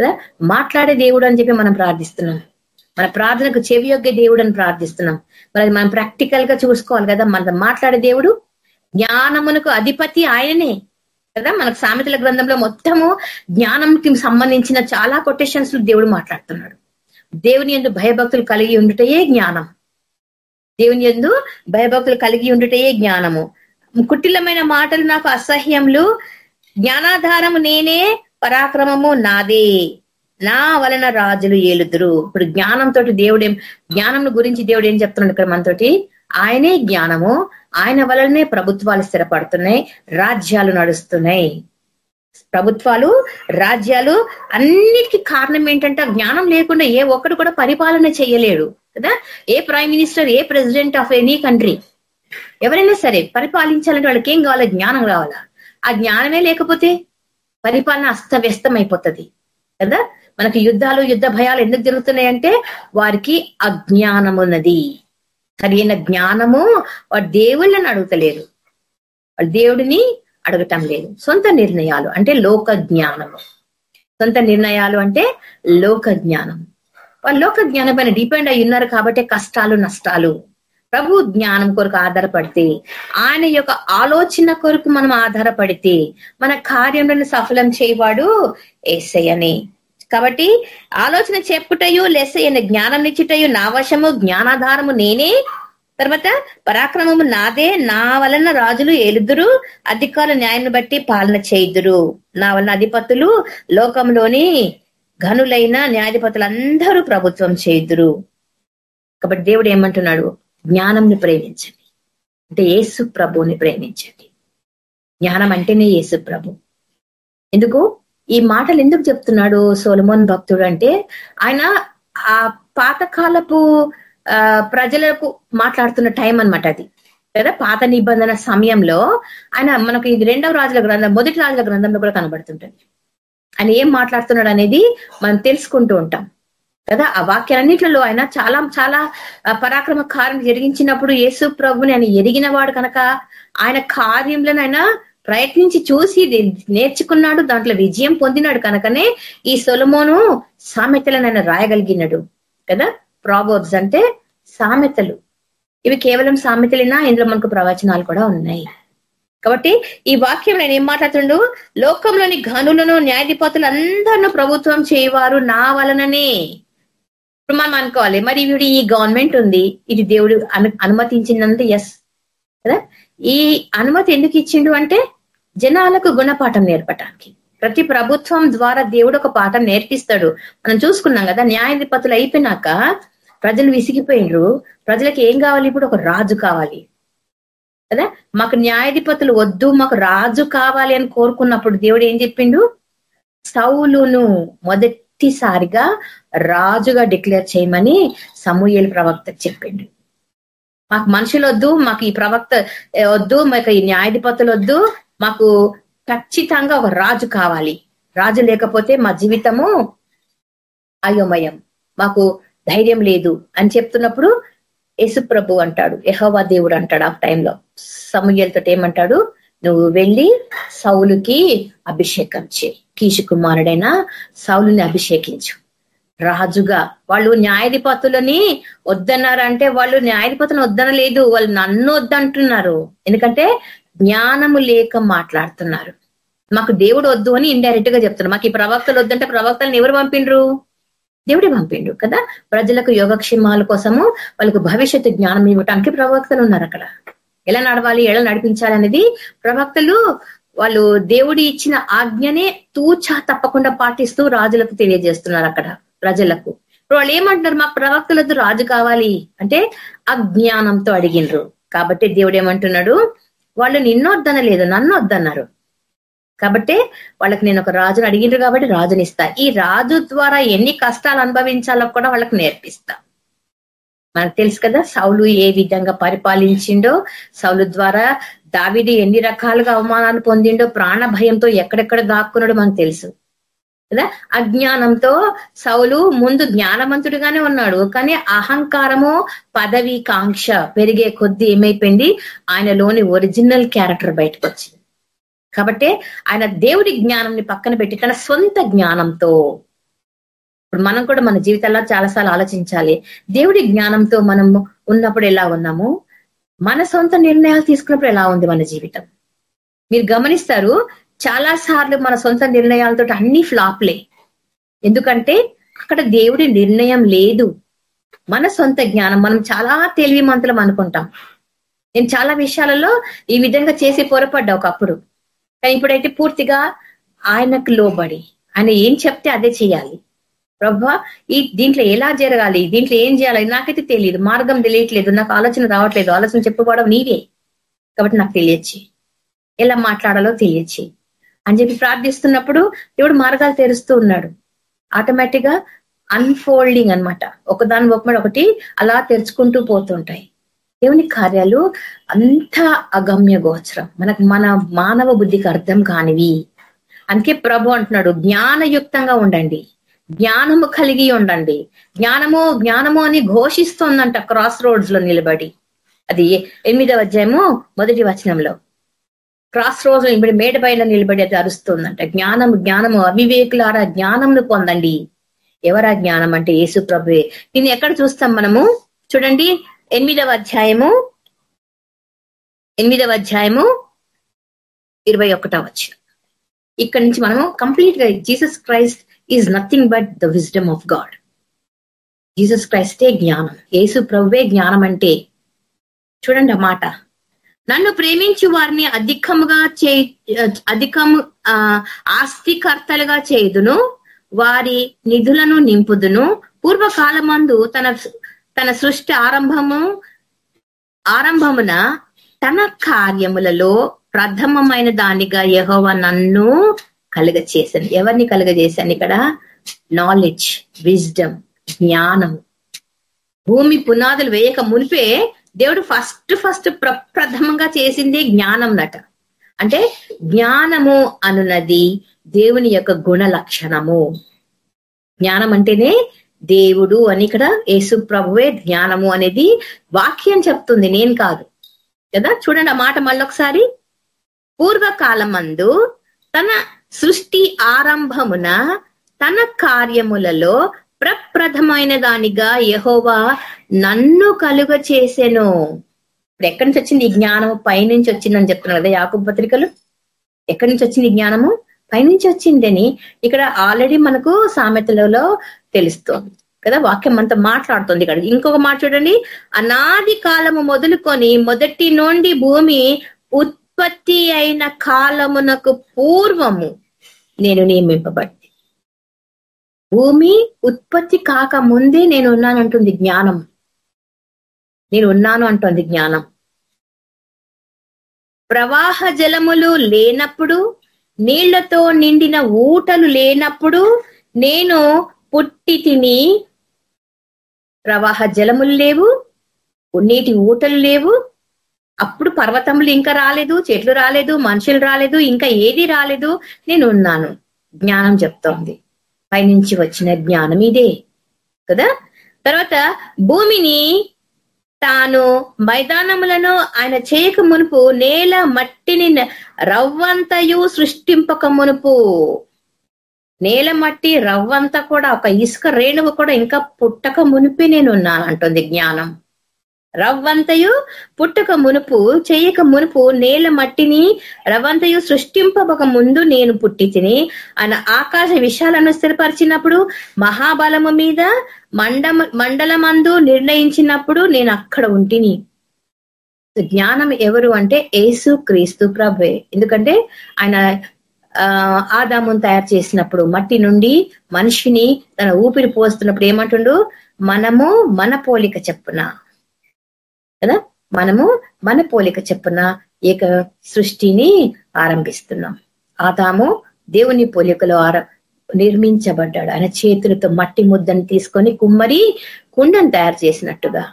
కదా? మాట్లాడే దేవుడు అని చెప్పి మనం ప్రార్థిస్తున్నాం. మన ప్రార్థనకు చెవియొగ్గే దేవుడు అని ప్రార్థిస్తున్నాం. మరి మనం ప్రాక్టికల్గా చూసుకోవాలి కదా? మన మాట్లాడే దేవుడు జ్ఞానమునకు అధిపతి ఆయననే కదా? మనకు సామెతల గ్రంథంలో మొత్తము జ్ఞానంకి సంబంధించిన చాలా కొటేషన్స్ దేవుడు మాట్లాడుతున్నాడు. దేవుని ఎందు భయభక్తులు కలిగి ఉండుటయే జ్ఞానం. దేవుని ఎందు భయభక్తులు కలిగి ఉండుటయే జ్ఞానము. కుటిలమైన మాటలు నాకు అసహ్యములు. జ్ఞానాధారము నేనే పరాక్రమము నాదే. నా వలన రాజులు ఏలుదురు. ఇప్పుడు జ్ఞానంతో దేవుడేం జ్ఞానం గురించి దేవుడు ఏం చెప్తున్నాడు ఇక్కడ మనతోటి? ఆయనే జ్ఞానము. ఆయన వలనే ప్రభుత్వాలు స్థిరపడుతున్నాయి. రాజ్యాలు నడుస్తున్నాయి. ప్రభుత్వాలు రాజ్యాలు అన్నిటికీ కారణం ఏంటంటే జ్ఞానం లేకుండా ఏ ఒక్కడు కూడా పరిపాలన చేయలేడు కదా? A prime minister a president of any country ఎవరైనా సరే పరిపాలించాలంటే వాళ్ళకి ఏం కావాలా? జ్ఞానం కావాలా? ఆ జ్ఞానమే లేకపోతే పరిపాలన అస్తవ్యస్తం అయిపోతుంది కదా? మనకి యుద్ధాలు యుద్ధ భయాలు ఎందుకు జరుగుతున్నాయంటే వారికి అజ్ఞానం ఉన్నది. సరైన జ్ఞానము వాడు దేవుళ్ళని అడుగుతలేరు. వాడు దేవుడిని అడగటం లేదు. సొంత నిర్ణయాలు అంటే లోక జ్ఞానము సొంత నిర్ణయాలు అంటే లోక జ్ఞానం వాళ్ళు లోక జ్ఞానం పైన డిపెండ్ అయి ఉన్నారు కాబట్టి కష్టాలు నష్టాలు. ప్రభు జ్ఞానం కొరకు ఆధారపడితే ఆయన యొక్క ఆలోచన కొరకు మనం ఆధారపడితే మన కార్యములను సఫలం చేయవాడు ఏసయ్యనే. కాబట్టి ఆలోచన చెప్పుటయు లెస్సయ్యని జ్ఞానం ఇచ్చుటయు నా వశము జ్ఞానాధారము నేనే తర్వాత పరాక్రమము నాదే నా వలన రాజులు ఏలుదురు అధికారుల న్యాయాన్ని బట్టి పాలన చేయుదురు. నా వలన అధిపతులు లోకంలోని ఘనులైన న్యాయాధిపతులందరూ ప్రభుత్వం చేయుదురు. కాబట్టి దేవుడు ఏమంటున్నాడు? జ్ఞానంని ప్రేమించండి. అంటే యేసు ప్రభుని ప్రేమించండి. జ్ఞానం అంటేనే యేసు ప్రభు. ఎందుకు? ఈ మాటలు ఎందుకు చెప్తున్నాడు సోలమోన్ భక్తుడు అంటే ఆయన ఆ పాతకాలపు ప్రజలకు మాట్లాడుతున్న టైం అన్నమాట అది. కదా? పాత నిబంధన సమయంలో ఆయన మనకు ఇది రెండవ రాజుల గ్రంథం మొదటి రాజుల గ్రంథంలో కూడా కనబడుతుంటుంది. ఆయన ఏం మాట్లాడుతున్నాడు అనేది మనం తెలుసుకుంటూ ఉంటాం. కదా? ఆ వాక్యాలన్నింటిలో ఆయన చాలా చాలా పరాక్రమ కార్యం జరిగించినప్పుడు యేసు ప్రభుని ఆయన ఎరిగిన వాడు కనుక ఆయన కార్యంలో ఆయన ప్రయత్నించి చూసి నేర్చుకున్నాడు దాంట్లో విజయం పొందినాడు కనుకనే ఈ సొలమోను సామెతలను ఆయన రాయగలిగినాడు. కదా? ప్రాబోర్డ్స్ అంటే సామెతలు. ఇవి కేవలం సామెతలేనా? ఇందులో మనకు ప్రవచనాలు కూడా ఉన్నాయి. కాబట్టి ఈ వాక్యం నేను ఏం మాట్లాడుతుండు? లోకంలోని ఘనులను న్యాయాధిపతులు అందరినూ ప్రభుత్వం చేయవారు నా వలననే. ఇప్పుడు మనం అనుకోవాలి మరి వీడు ఈ గవర్నమెంట్ ఉంది ఇది దేవుడు అను అనుమతించిందంటే ఎస్ కదా? ఈ అనుమతి ఎందుకు ఇచ్చిండు అంటే జనాలకు గుణపాఠం నేర్పటానికి. ప్రతి ప్రభుత్వం ద్వారా దేవుడు ఒక పాఠం నేర్పిస్తాడు. మనం చూసుకున్నాం కదా న్యాయాధిపతులు అయిపోయినాక ప్రజలు విసిగిపోయినరు. ప్రజలకు ఏం కావాలి? ఇప్పుడు ఒక రాజు కావాలి. కదా? మాకు న్యాయాధిపతులు వద్దు మాకు రాజు కావాలి అని కోరుకున్నప్పుడు దేవుడు ఏం చెప్పిండు? సౌలును మొదటిసారిగా రాజుగా డిక్లేర్ చేయమని సమూయేలు ప్రవక్త చెప్పిండు. మాకు మనుషులు వద్దు మాకు ఈ ప్రవక్త వద్దు మాకు ఈ న్యాయాధిపతులు వద్దు మాకు ఖచ్చితంగా ఒక రాజు కావాలి. రాజు లేకపోతే మా జీవితము అయోమయం. మాకు ధైర్యం లేదు అని చెప్తున్నప్పుడు యేసుప్రభు అంటాడు యహోవా దేవుడు అంటాడు ఆ టైంలో. సమూహలతో ఏమంటాడు నువ్వు వెళ్ళి సౌలుకి అభిషేకం చేయి కీషు కుమారుడైన సౌలుని అభిషేకించు. రాజుగా వాళ్ళు న్యాయాధిపతులని వద్దన్నారంటే వాళ్ళు న్యాయాధిపతులను వద్దనలేదు. వాళ్ళు నన్ను వద్దంటున్నారు. ఎందుకంటే జ్ఞానము లేక మాట్లాడుతున్నారు. మాకు దేవుడు వద్దు అని ఇండైరెక్ట్గా చెప్తున్నారు. మాకు ఈ ప్రవక్తలు వద్దంటే ప్రవక్తలను ఎవరు పంపిండ్రు? దేవుడే పంపిండు కదా? ప్రజలకు యోగక్షేమాల కోసము వాళ్ళకు భవిష్యత్తు జ్ఞానం ఇవ్వటానికి ప్రవక్తలు ఉన్నారు అక్కడ. ఎలా నడవాలి ఎలా నడిపించాలి అనేది ప్రవక్తలు వాళ్ళు దేవుడి ఇచ్చిన ఆజ్ఞనే తూచా తప్పకుండా పాటిస్తూ రాజులకు తెలియజేస్తున్నారు అక్కడ ప్రజలకు. వాళ్ళు ఏమంటున్నారు? మా ప్రవక్తలతో రాజు కావాలి అంటే అజ్ఞానంతో అడిగినరు కాబట్టి దేవుడు ఏమంటున్నాడు? వాళ్ళు నిన్ను వద్దనలేదు నన్ను వద్దన్నారు కాబట్టి వాళ్ళకి నేను ఒక రాజుని అడిగిండ్రు కాబట్టి రాజుని ఇస్తా. ఈ రాజు ద్వారా ఎన్ని కష్టాలు అనుభవించాలో కూడా వాళ్ళకి నేర్పిస్తా. మనకు తెలుసు కదా సౌలు ఏ విధంగా పరిపాలించిండో సౌలు ద్వారా దావిడి ఎన్ని రకాలుగా అవమానాలు పొందిండో ప్రాణ భయంతో ఎక్కడెక్కడ దాక్కున్నాడో మనకు తెలుసు. కదా? అజ్ఞానంతో సౌలు ముందు జ్ఞానవంతుడిగానే ఉన్నాడు. కానీ అహంకారము పదవి కాంక్ష పెరిగే కొద్దీ ఏమైపోయింది? ఆయనలోని ఒరిజినల్ క్యారెక్టర్ బయటకు వచ్చింది కాబట్టి ఆయన దేవుడి జ్ఞానంని పక్కన పెట్టి తన సొంత జ్ఞానంతో ఇప్పుడు మనం కూడా మన జీవితాల్లో చాలాసార్లు ఆలోచించాలి. దేవుడి జ్ఞానంతో మనం ఉన్నప్పుడు ఎలా ఉన్నాము? మన సొంత నిర్ణయాలు తీసుకున్నప్పుడు ఎలా ఉంది మన జీవితం? మీరు గమనిస్తారు చాలా సార్లు మన సొంత నిర్ణయాలతో అన్ని ఫ్లాప్లే. ఎందుకంటే అక్కడ దేవుడి నిర్ణయం లేదు. మన సొంత జ్ఞానం మనం చాలా తెలివి మంతులం అనుకుంటాం. నేను చాలా విషయాలలో ఈ విధంగా చేసి పొరపడ్డా ఒకప్పుడు. కానీ ఇప్పుడైతే పూర్తిగా ఆయనకు లోబడి ఆయన ఏం చెప్తే అదే చేయాలి. ప్రభా ఈ దీంట్లో ఎలా జరగాలి? దీంట్లో ఏం చేయాలి? నాకైతే తెలియదు. మార్గం తెలియట్లేదు. నాకు ఆలోచన రావట్లేదు. ఆలోచన చెప్పుకోవడం నీవే. కాబట్టి నాకు తెలియచ్చి. ఎలా మాట్లాడాలో తెలియచ్చి. అని చెప్పి ప్రార్థిస్తున్నప్పుడు దేవుడు మార్గాలు తెరుస్తూ ఉన్నాడు. ఆటోమేటిక్గా అన్ఫోల్డింగ్ అనమాట ఒకదాని ఒకటి ఒకటి అలా తెరుచుకుంటూ పోతుంటాయి. దేవుని కార్యాలు అంత అగమ్య గోచరం. మనకు మన మానవ బుద్ధికి అర్థం కానివి. అందుకే ప్రభు అంటున్నాడు జ్ఞానయుక్తంగా ఉండండి. జ్ఞానము కలిగి ఉండండి. జ్ఞానము జ్ఞానము అని ఘోషిస్తోందంట క్రాస్ రోడ్స్లో నిలబడి. అది ఎనిమిదవ అధ్యాయము మొదటి వచనంలో. క్రాస్ రోజు ఇప్పుడు మేడ పైన నిలబడి అరుస్తుందంట. జ్ఞానము జ్ఞానము అవివేకులారా జ్ఞానమును పొందండి. ఎవరా జ్ఞానం అంటే యేసు ప్రభువే. దీన్ని ఎక్కడ చూస్తాం మనము? చూడండి ఎనిమిదవ అధ్యాయము ఎనిమిదవ అధ్యాయము ఇరవై ఒకటవ వచ్చిన ఇక్కడ నుంచి మనము కంప్లీట్గా Jesus Christ is nothing but the wisdom of God. Jesus క్రైస్టే జ్ఞానం. యేసు ప్రభువే జ్ఞానం అంటే. చూడండి ఆ మాట. నన్ను ప్రేమించు వారిని అధికముగా చే అధికము ఆ ఆస్తికర్తలుగా చేయుదును వారి నిధులను నింపుదును. పూర్వకాలమందు తన తన సృష్టి ఆరంభము ఆరంభమున తన కార్యములలో ప్రథమమైన దానిగా యహోవ నన్ను కలుగచేశాను. ఎవరిని కలుగజేశాను ఇక్కడ? నాలెడ్జ్ విజ్డమ్ జ్ఞానం భూమి పునాదులు వేయక మునిపే దేవుడు ఫస్ట్ ఫస్ట్ ప్రప్రథమంగా చేసింది జ్ఞానం నట అంటే జ్ఞానము అనున్నది దేవుని యొక్క గుణ లక్షణము జ్ఞానం అంటేనే దేవుడు అని ఇక్కడ యేసు ప్రభువే జ్ఞానము అనేది వాక్యం చెప్తుంది నేను కాదు. కదా? చూడండి ఆ మాట మళ్ళొకసారి. పూర్వకాలమందు తన సృష్టి ఆరంభమున తన కార్యములలో ప్రప్రథమైన దానిగా యహోవా నన్ను కలుగ చేసెను. ఇప్పుడు ఎక్కడి నుంచి వచ్చింది ఈ జ్ఞానము? పైనుంచి వచ్చిందని చెప్తున్నారు కదా యాకు పత్రికలు. ఎక్కడి నుంచి వచ్చింది జ్ఞానము? పైనుంచి వచ్చిందని ఇక్కడ ఆల్రెడీ మనకు సామెతలలో తెలుస్తోంది కదా? వాక్యం అంతా మాట్లాడుతుంది ఇక్కడ. ఇంకొక మాట చూడండి. అనాది కాలము మొదలుకొని మొదటి నుండి భూమి ఉత్పత్తి అయిన కాలమునకు పూర్వము నేను నియమింపబడి భూమి ఉత్పత్తి కాక ముందే నేను ఉన్నానంటుంది జ్ఞానం నేను ఉన్నాను అంటోంది జ్ఞానం. ప్రవాహ జలములు లేనప్పుడు నీళ్ళతో నిండిన ఊటలు లేనప్పుడు నేను పుట్టి తిని ప్రవాహ జలములు లేవు నీటి ఊటలు లేవు. అప్పుడు పర్వతములు ఇంకా రాలేదు చెట్లు రాలేదు మనుషులు రాలేదు ఇంకా ఏది రాలేదు. నేను ఉన్నాను జ్ఞానం చెప్తోంది. పైనుంచి వచ్చిన జ్ఞానం ఇదే. కదా? తర్వాత భూమిని తాను మైదానములను ఆయన చేయక మునుపు నేల మట్టిని రవ్వంతయు సృష్టింపక మునుపు. నేల మట్టి రవ్వంతా కూడా ఒక ఇసుక రేణువు కూడా ఇంకా పుట్టక మునిపి నేను అంటుంది జ్ఞానం. రవ్వంతయు పుట్టక మునుపు చేయక మునుపు నేల మట్టిని రవ్వంతయు సృష్టింపబక ముందు నేను పుట్టించిని ఆయన ఆకాశ విషయాలను స్థిరపరిచినప్పుడు మహాబలము మీద మండ మండలమందు నిర్ణయించినప్పుడు నేను అక్కడ ఉంటిని. జ్ఞానం ఎవరు అంటే ఏసు క్రీస్తు ప్రభే ఎందుకంటే ఆయన ఆ ఆదామును తయారు చేసినప్పుడు మట్టి నుండి మనిషిని తన ఊపిరి పోస్తున్నప్పుడు ఏమంటుండు? మనము మన పోలిక చెప్పున. కదా? మనము మన పోలిక చెప్పున ఏక సృష్టిని ఆరంభిస్తున్నాం. ఆదాము దేవుని పోలికలో ఆర నిర్మించబడ్డాడు. ఆయన చేతులతో మట్టి ముద్దని తీసుకొని కుమ్మరి కుండను తయారు చేసినట్టుగా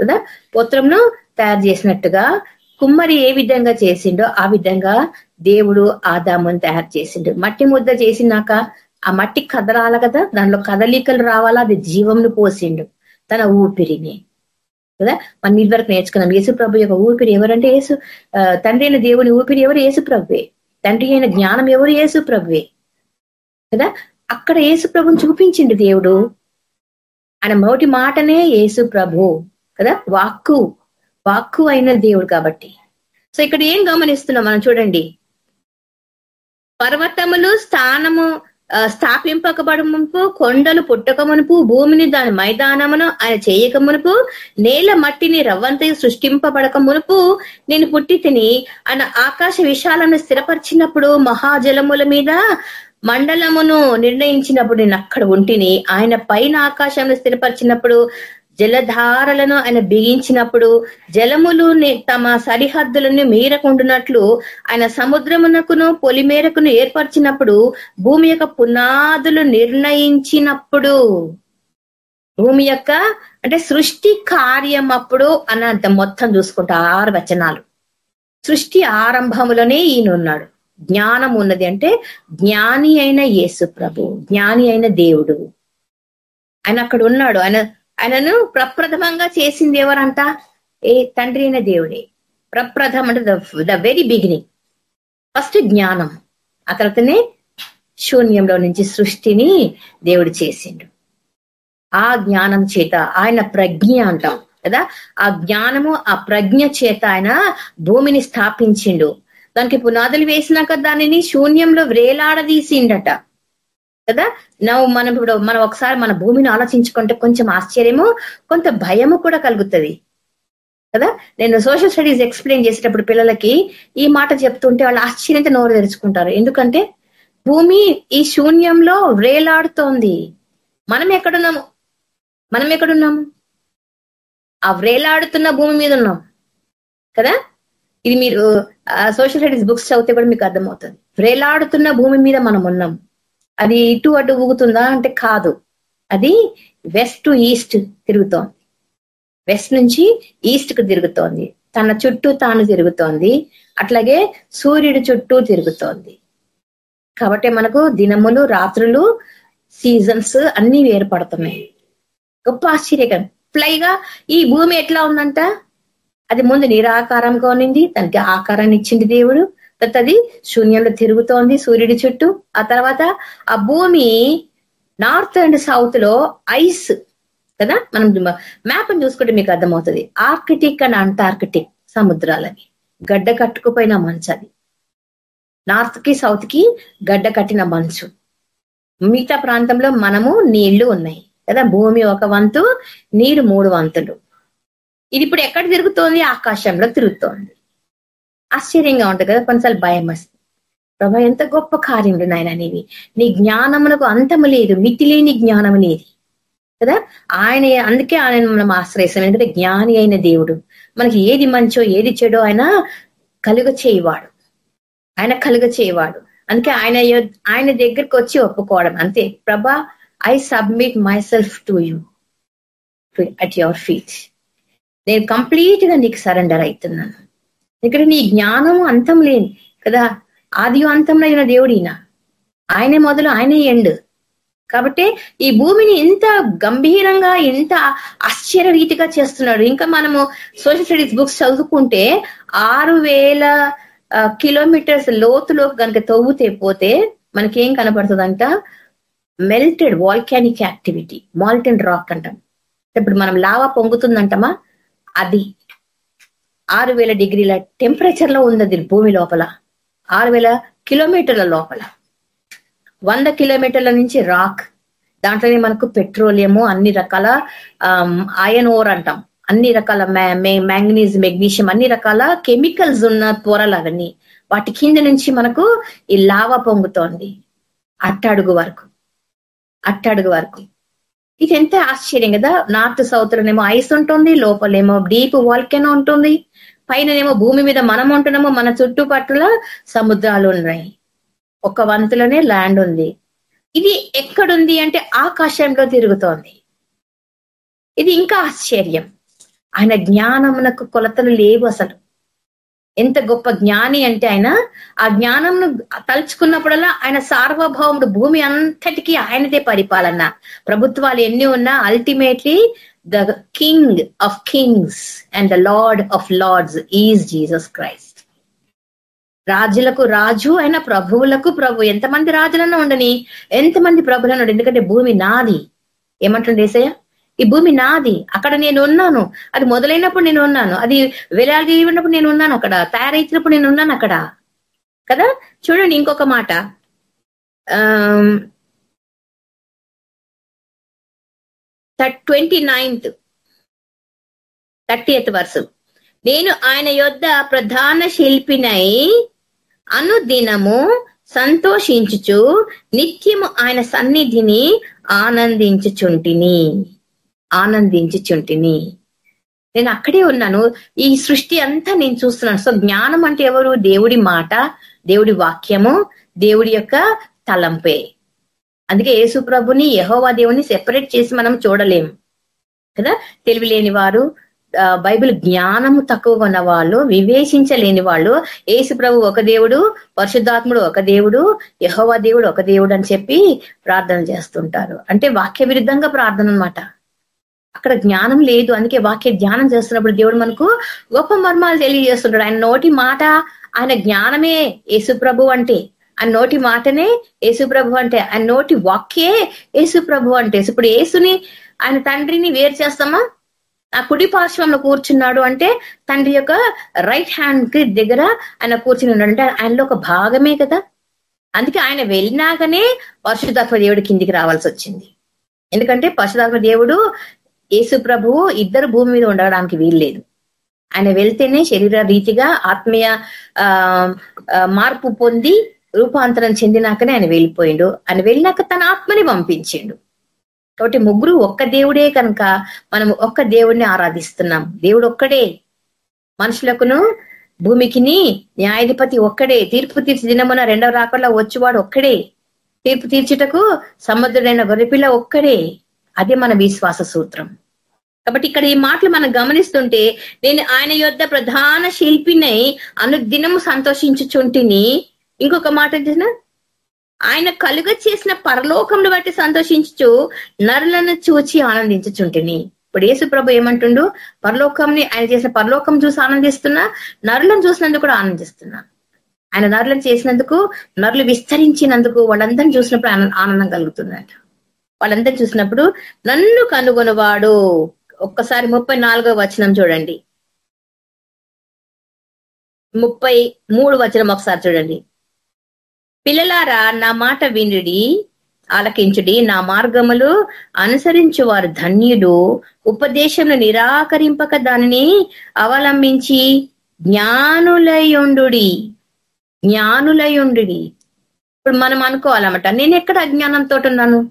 కదా? పుత్రంను తయారు చేసినట్టుగా కుమ్మరి ఏ విధంగా చేసిండో ఆ విధంగా దేవుడు ఆదామును తయారు చేసిండు. మట్టి ముద్ద చేసినాక ఆ మట్టి కదరాల కదా? దానిలో కదలికలు రావాలా? అది జీవంను పోసిండు తన ఊపిరిని. కదా? మనం ఇదివరకు నేర్చుకున్నాం. యేసు ప్రభు యొక్క ఊపిరి ఎవరంటే యేసు తండ్రి అయిన దేవుని ఊపిరి ఎవరు? యేసు ప్రభువే తండ్రి అయిన జ్ఞానం ఎవరు? యేసు ప్రభువే కదా? అక్కడ యేసు ప్రభుని చూపించిండు దేవుడు. ఆయన మొదటి మాటనే యేసు ప్రభు కదా? వాక్కు. వాక్కు అయిన దేవుడు కాబట్టి. సో ఇక్కడ ఏం గమనిస్తున్నాం మనం చూడండి. పర్వతములు స్థానము స్థాపింపకబడు మునుపు కొండలు పుట్టక మునుపు భూమిని దాని మైదానమును ఆయన చేయక మునుపు నేల మట్టిని రవ్వంత సృష్టింపబడక మునుపు నేను పుట్టి తిని ఆయన ఆకాశ విశాలను స్థిరపరిచినప్పుడు మహాజలముల మీద మండలమును నిర్ణయించినప్పుడు నేను అక్కడ ఉంటిని. ఆయన పైన ఆకాశంలో స్థిరపరిచినప్పుడు జలధారలను ఆయన బిగించినప్పుడు జలములు తమ సరిహద్దులను మీరకుండునట్లు ఆయన సముద్రమునకును పొలిమేరకును ఏర్పరిచినప్పుడు భూమి యొక్క పునాదులు నిర్ణయించినప్పుడు. భూమి యొక్క అంటే సృష్టి కార్యం అప్పుడు అనంత మొత్తం చూసుకుంటా ఆరు వచనాలు. సృష్టి ఆరంభములోనే ఈయన ఉన్నాడు. జ్ఞానం ఉన్నది అంటే జ్ఞాని అయిన యేసు ప్రభు జ్ఞాని అయిన దేవుడు. ఆయన అక్కడ ఉన్నాడు. ఆయన ఆయనను ప్రప్రథమంగా చేసింది ఎవరంట? ఏ తండ్రి అయిన దేవుడే. ప్రప్రథమ అంటే ద వెరీ బిగినింగ్ ఫస్ట్ జ్ఞానం. ఆ తర్వాతనే శూన్యంలో నుంచి సృష్టిని దేవుడు చేసిండు. ఆ జ్ఞానం చేత ఆయన ప్రజ్ఞ అంటాం కదా? ఆ జ్ఞానము ఆ ప్రజ్ఞ చేత ఆయన భూమిని స్థాపించిండు. దానికి పునాదులు వేసినాక దానిని శూన్యంలో వ్రేలాడదీసిండట కదా? నవ్వు మనం ఇప్పుడు మనం ఒకసారి మన భూమిని ఆలోచించుకుంటే కొంచెం ఆశ్చర్యము కొంత భయము కూడా కలుగుతుంది. కదా? నేను సోషల్ స్టడీస్ ఎక్స్ప్లెయిన్ చేసేటప్పుడు పిల్లలకి ఈ మాట చెప్తుంటే వాళ్ళు ఆశ్చర్యంతో నోరు తెరుచుకుంటారు. ఎందుకంటే భూమి ఈ శూన్యంలో వ్రేలాడుతోంది మనం ఎక్కడున్నాము? మనం ఎక్కడున్నాము? ఆ వ్రేలాడుతున్న భూమి మీద ఉన్నాం. కదా? ఇది మీరు సోషల్ స్టడీస్ బుక్స్ చదివితే కూడా మీకు అర్థమవుతుంది. వ్రేలాడుతున్న భూమి మీద మనం ఉన్నాం. అది ఇటు అటు ఊగుతుందా అంటే కాదు. అది వెస్ట్ టు ఈస్ట్ తిరుగుతోంది. వెస్ట్ నుంచి ఈస్ట్కు తిరుగుతోంది. తన చుట్టూ తాను తిరుగుతోంది. అట్లాగే సూర్యుడి చుట్టూ తిరుగుతోంది. కాబట్టి మనకు దినములు రాత్రులు సీజన్స్ అన్ని ఏర్పడుతున్నాయి. గొప్ప ఆశ్చర్యకరం. ప్లైగా ఈ భూమి ఎట్లా ఉందంట? అది ముందు నిరాకారంగా ఉన్నింది దానికి ఆకారాన్ని ఇచ్చింది దేవుడు. తర్వాత అది శూన్యంలో తిరుగుతోంది సూర్యుడి చుట్టూ. ఆ తర్వాత ఆ భూమి నార్త్ అండ్ సౌత్లో ఐస్ కదా? మనం మ్యాప్ చూసుకుంటే మీకు అర్థమవుతుంది. ఆర్కిటిక్ అండ్ అంటార్కిటిక్ సముద్రాలని. గడ్డ కట్టుకుపోయిన మంచు అది. నార్త్కి సౌత్కి గడ్డ కట్టిన మంచు. మిగతా ప్రాంతంలో మనము నీళ్ళు ఉన్నాయి కదా? భూమి ఒక వంతు నీరు మూడు వంతులు. ఇది ఇప్పుడు ఎక్కడ తిరుగుతోంది? ఆకాశంలో తిరుగుతోంది. ఆశ్చర్యంగా ఉంటుంది కదా కొన్నిసార్లు భయం వస్తుంది. ప్రభా ఎంత గొప్ప కార్యములు నాయన నీవి. నీ జ్ఞానమునకు అంతము లేదు మితిలేని జ్ఞానము లేదు కదా? ఆయన అందుకే ఆయన మనం ఆశ్రయిస్తాం. ఎందుకంటే జ్ఞాని అయిన దేవుడు. మనకి ఏది మంచో ఏది చెడో ఆయన కలుగ చేయవాడు. ఆయన కలుగ చేయవాడు. అందుకే ఆయన ఆయన దగ్గరికి వచ్చి ఒప్పుకోవడం. అంతే. ప్రభా I submit myself to you at your feet నేను కంప్లీట్గా నీకు సరెండర్ అవుతున్నాను. ఇక్కడ నీ జ్ఞానం అంతం లేని కదా? ఆది అంతంలో అయిన దేవుడిన ఆయనే మొదలు ఆయనే ఎండ్. కాబట్టి ఈ భూమిని ఇంత గంభీరంగా ఇంత ఆశ్చర్య రీతిగా చేస్తున్నాడు. ఇంకా మనము సోషల్ స్టడీస్ బుక్స్ చదువుకుంటే ఆరు వేల కిలోమీటర్స్ లోతులో కనుక తవ్వుతే పోతే మనకేం కనపడుతుందంట? Melted volcanic activity molten rock అంటాం. ఇప్పుడు మనం లావా పొంగుతుందంటమా? అది. ఆరు వేల డిగ్రీల టెంపరేచర్లో ఉంది భూమి లోపల. ఆరు వేల కిలోమీటర్ల లోపల. వంద కిలోమీటర్ల నుంచి రాక్. దాంట్లోనే మనకు పెట్రోలియము అన్ని రకాల ఆయన్ ఓర్ అంటాం. అన్ని రకాల మ్యాంగనీస్ మెగ్నీషియం అన్ని రకాల కెమికల్స్ ఉన్న పొరలు అవన్నీ వాటి కింద నుంచి మనకు ఈ లావా పొంగుతోంది. అట్టడుగు వరకు. అట్టడుగు వరకు. ఇది ఎంత ఆశ్చర్యం కదా? నార్త్ సౌత్ లోనేమో ఐస్ ఉంటుంది లోపలేమో డీప్ వాల్కెనో ఉంటుంది. పైననేమో భూమి మీద మనం ఉంటున్నామో మన చుట్టుపక్కల సముద్రాలు ఉన్నాయి ఒక వంతులోనే ల్యాండ్ ఉంది. ఇది ఎక్కడుంది అంటే ఆకాశంలో తిరుగుతోంది. ఇది ఇంకా ఆశ్చర్యం. ఆయన జ్ఞానమునకు కొలతలు లేవు అసలు. ఎంత గొప్ప జ్ఞాని అంటే ఆయన ఆ జ్ఞానంను తలుచుకున్నప్పుడల్లా ఆయన సార్వభౌముడు భూమి అంతటికీ ఆయనదే పరిపాలన. ప్రభుత్వాలు ఎన్ని ఉన్నా ultimately the king of kings and the lord of lords is Jesus Christ రాజులకు రాజు అయిన ప్రభువులకు ప్రభు. ఎంతమంది రాజులను ఉండని ఎంతమంది ప్రభులను ఎందుకంటే భూమి నాది. ఏమంటుండే ఏసయ్య? ఈ భూమి నాది. అక్కడ నేను ఉన్నాను. అది మొదలైనప్పుడు నేను ఉన్నాను. అది వేలాడినప్పుడు నేను ఉన్నాను అక్కడ. తయారైతున్నప్పుడు నేను ఉన్నాను అక్కడ. కదా? చూడండి ఇంకొక మాట. ట్వంటీ నైన్త్ థర్టీ ఎత్ వర్షం నేను ఆయన యొద్ద ప్రధాన శిల్పినై అనుదినము సంతోషించుచు నిత్యము ఆయన సన్నిధిని ఆనందించుచుంటిని. ఆనందించుచుంటిని. నేను అక్కడే ఉన్నాను. ఈ సృష్టి అంతా నేను చూస్తున్నాను. సో జ్ఞానం అంటే ఎవరు? దేవుడి మాట దేవుడి వాక్యము దేవుడి యొక్క తలంపే. అందుకే యేసు ప్రభుని యహోవా దేవుని సెపరేట్ చేసి మనం చూడలేం. కదా? తెలివి లేని వారు బైబిల్ జ్ఞానము తక్కువగా ఉన్న వాళ్ళు వివేచించలేని వాళ్ళు యేసు ప్రభు ఒక దేవుడు పరిశుద్ధాత్ముడు ఒక దేవుడు యహోవా దేవుడు ఒక దేవుడు అని చెప్పి ప్రార్థన చేస్తుంటారు. అంటే వాక్య విరుద్ధంగా ప్రార్థన అనమాట అక్కడ జ్ఞానం లేదు అందుకే వాక్య ధ్యానం చేస్తున్నప్పుడు దేవుడు మనకు గొప్ప మర్మాలు తెలియజేస్తుంటాడు. ఆయన నోటి మాట ఆయన జ్ఞానమే యేసుప్రభు అంటే. ఆయన నోటి మాటనే యేసుప్రభు అంటే ఆయన నోటి వాక్యే యేసుప్రభు అంటే. ఇప్పుడు యేసుని ఆయన తండ్రిని వేరు చేస్తామా? ఆ కుడి పార్శ్వంలో కూర్చున్నాడు అంటే తండ్రి యొక్క రైట్ హ్యాండ్కి దగ్గర ఆయన కూర్చుని ఉన్నాడు. అంటే ఆయనలో ఒక భాగమే కదా. అందుకే ఆయన వెళ్ళినాకనే పరశుధాత్మ దేవుడు కిందికి రావాల్సి వచ్చింది. ఎందుకంటే పరశుధాత్మ దేవుడు యేసు ప్రభువు ఇద్దరు భూమి మీద ఉండడానికి వీల్లేదు. ఆయన వెళ్తేనే శరీర రీతిగా ఆత్మీయ మార్పు పొంది రూపాంతరం చెందినాకనే ఆయన వెళ్ళిపోయిండు. ఆయన వెళ్ళినాక తన ఆత్మని పంపించిండు. కాబట్టి ముగ్గురు ఒక్క దేవుడే కనుక మనం ఒక్క దేవుడిని ఆరాధిస్తున్నాం. దేవుడు ఒక్కడే. మనుషులకును భూమికిని న్యాయాధిపతి ఒక్కడే. తీర్పు తీర్చి దినమున రెండవ రాకుండా వచ్చేవాడు ఒక్కడే. తీర్పు తీర్చుటకు సముద్రుడైన గొర్రెపిల్ల ఒక్కడే. అదే మన విశ్వాస సూత్రం. కాబట్టి ఇక్కడ ఈ మాటలు మనం గమనిస్తుంటే నేను ఆయన యొద్ ప్రధాన శిల్పినై అనుదినము సంతోషించుచుంటిని ఇంకొక మాట ఏంటంటే ఆయన కలుగ చేసిన పరలోకంను బట్టి సంతోషించు నరులను చూచి ఆనందించుచుంటిని. ఇప్పుడు యేసుప్రభు ఏమంటుండు? పరలోకంని ఆయన చేసిన పరలోకం చూసి ఆనందిస్తున్నా నరులను చూసినందుకు కూడా ఆనందిస్తున్నా. ఆయన నరులను చేసినందుకు నరులు విస్తరించినందుకు వాళ్ళందరినీ చూసినప్పుడు ఆనంద- ఆనందం కలుగుతుందట. వాళ్ళందరినీ చూసినప్పుడు నన్ను కనుగొనవాడు. ఒక్కసారి ముప్పై నాలుగో వచనం చూడండి. ముప్పై మూడు వచనం ఒకసారి చూడండి. పిల్లలారా నా మాట వినుడి ఆలకించుడి. నా మార్గములు అనుసరించు వారు ధన్యుడు ఉపదేశమును నిరాకరింపక దానిని అవలంబించి జ్ఞానులయుండు జ్ఞానులయుండు ఇప్పుడు మనం అనుకోవాలన్నమాట నేను ఎక్కడ అజ్ఞానంతో ఉన్నాను?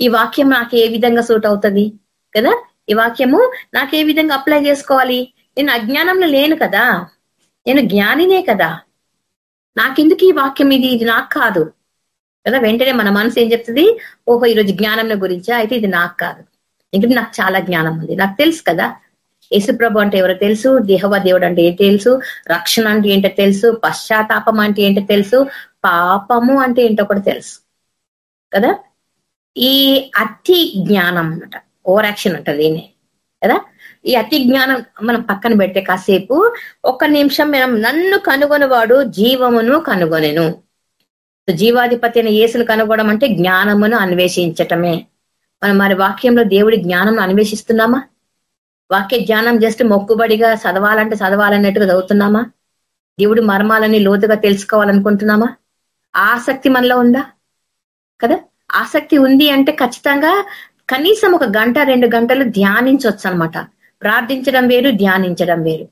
ఈ వాక్యం నాకు ఏ విధంగా సూట్ అవుతుంది? కదా? ఈ వాక్యము నాకు ఏ విధంగా అప్లై చేసుకోవాలి? నేను అజ్ఞానంలో లేను కదా? నేను జ్ఞానినే కదా? నాకెందుకు ఈ వాక్యం ఇది? ఇది నాకు కాదు. కదా వెంటనే మన మనసు ఏం చెప్తుంది? ఓహో ఈరోజు జ్ఞానం గురించి? అయితే ఇది నాకు కాదు. ఎందుకంటే నాకు చాలా జ్ఞానం ఉంది. నాకు తెలుసు కదా. యేసుప్రభు అంటే ఎవరో తెలుసు దేహవ దేవుడు అంటే ఏంటి తెలుసు రక్షణ అంటే ఏంటో తెలుసు పశ్చాత్తాపం అంటే ఏంటో తెలుసు పాపము అంటే ఏంటో కూడా తెలుసు. కదా? ఈ అతి జ్ఞానం అన్నమాట. ఓవర్ యాక్షన్ అంటారు కదా? ఈ అతి జ్ఞానం మనం పక్కన పెడితే కాసేపు ఒక్క నిమిషం మనం నన్ను కనుగొనవాడు జీవమును కనుగొనెను. జీవాధిపతి అయిన యేసును కనుగొనడం అంటే జ్ఞానమును అన్వేషించటమే. మనం మరి వాక్యంలో దేవుడి జ్ఞానం అన్వేషిస్తున్నామా? వాక్య జ్ఞానం జస్ట్ మొక్కుబడిగా చదవాలంటే చదవాలన్నట్టుగా చదువుతున్నామా? దేవుడి మర్మాలని లోతుగా తెలుసుకోవాలనుకుంటున్నామా? ఆసక్తి మనలో ఉందా? కదా? ఆసక్తి ఉంది అంటే ఖచ్చితంగా కనీసం ఒక గంట రెండు గంటలు ధ్యానించవచ్చు అనమాట ప్రార్థించడం వేరు ధ్యానించడం వేరు.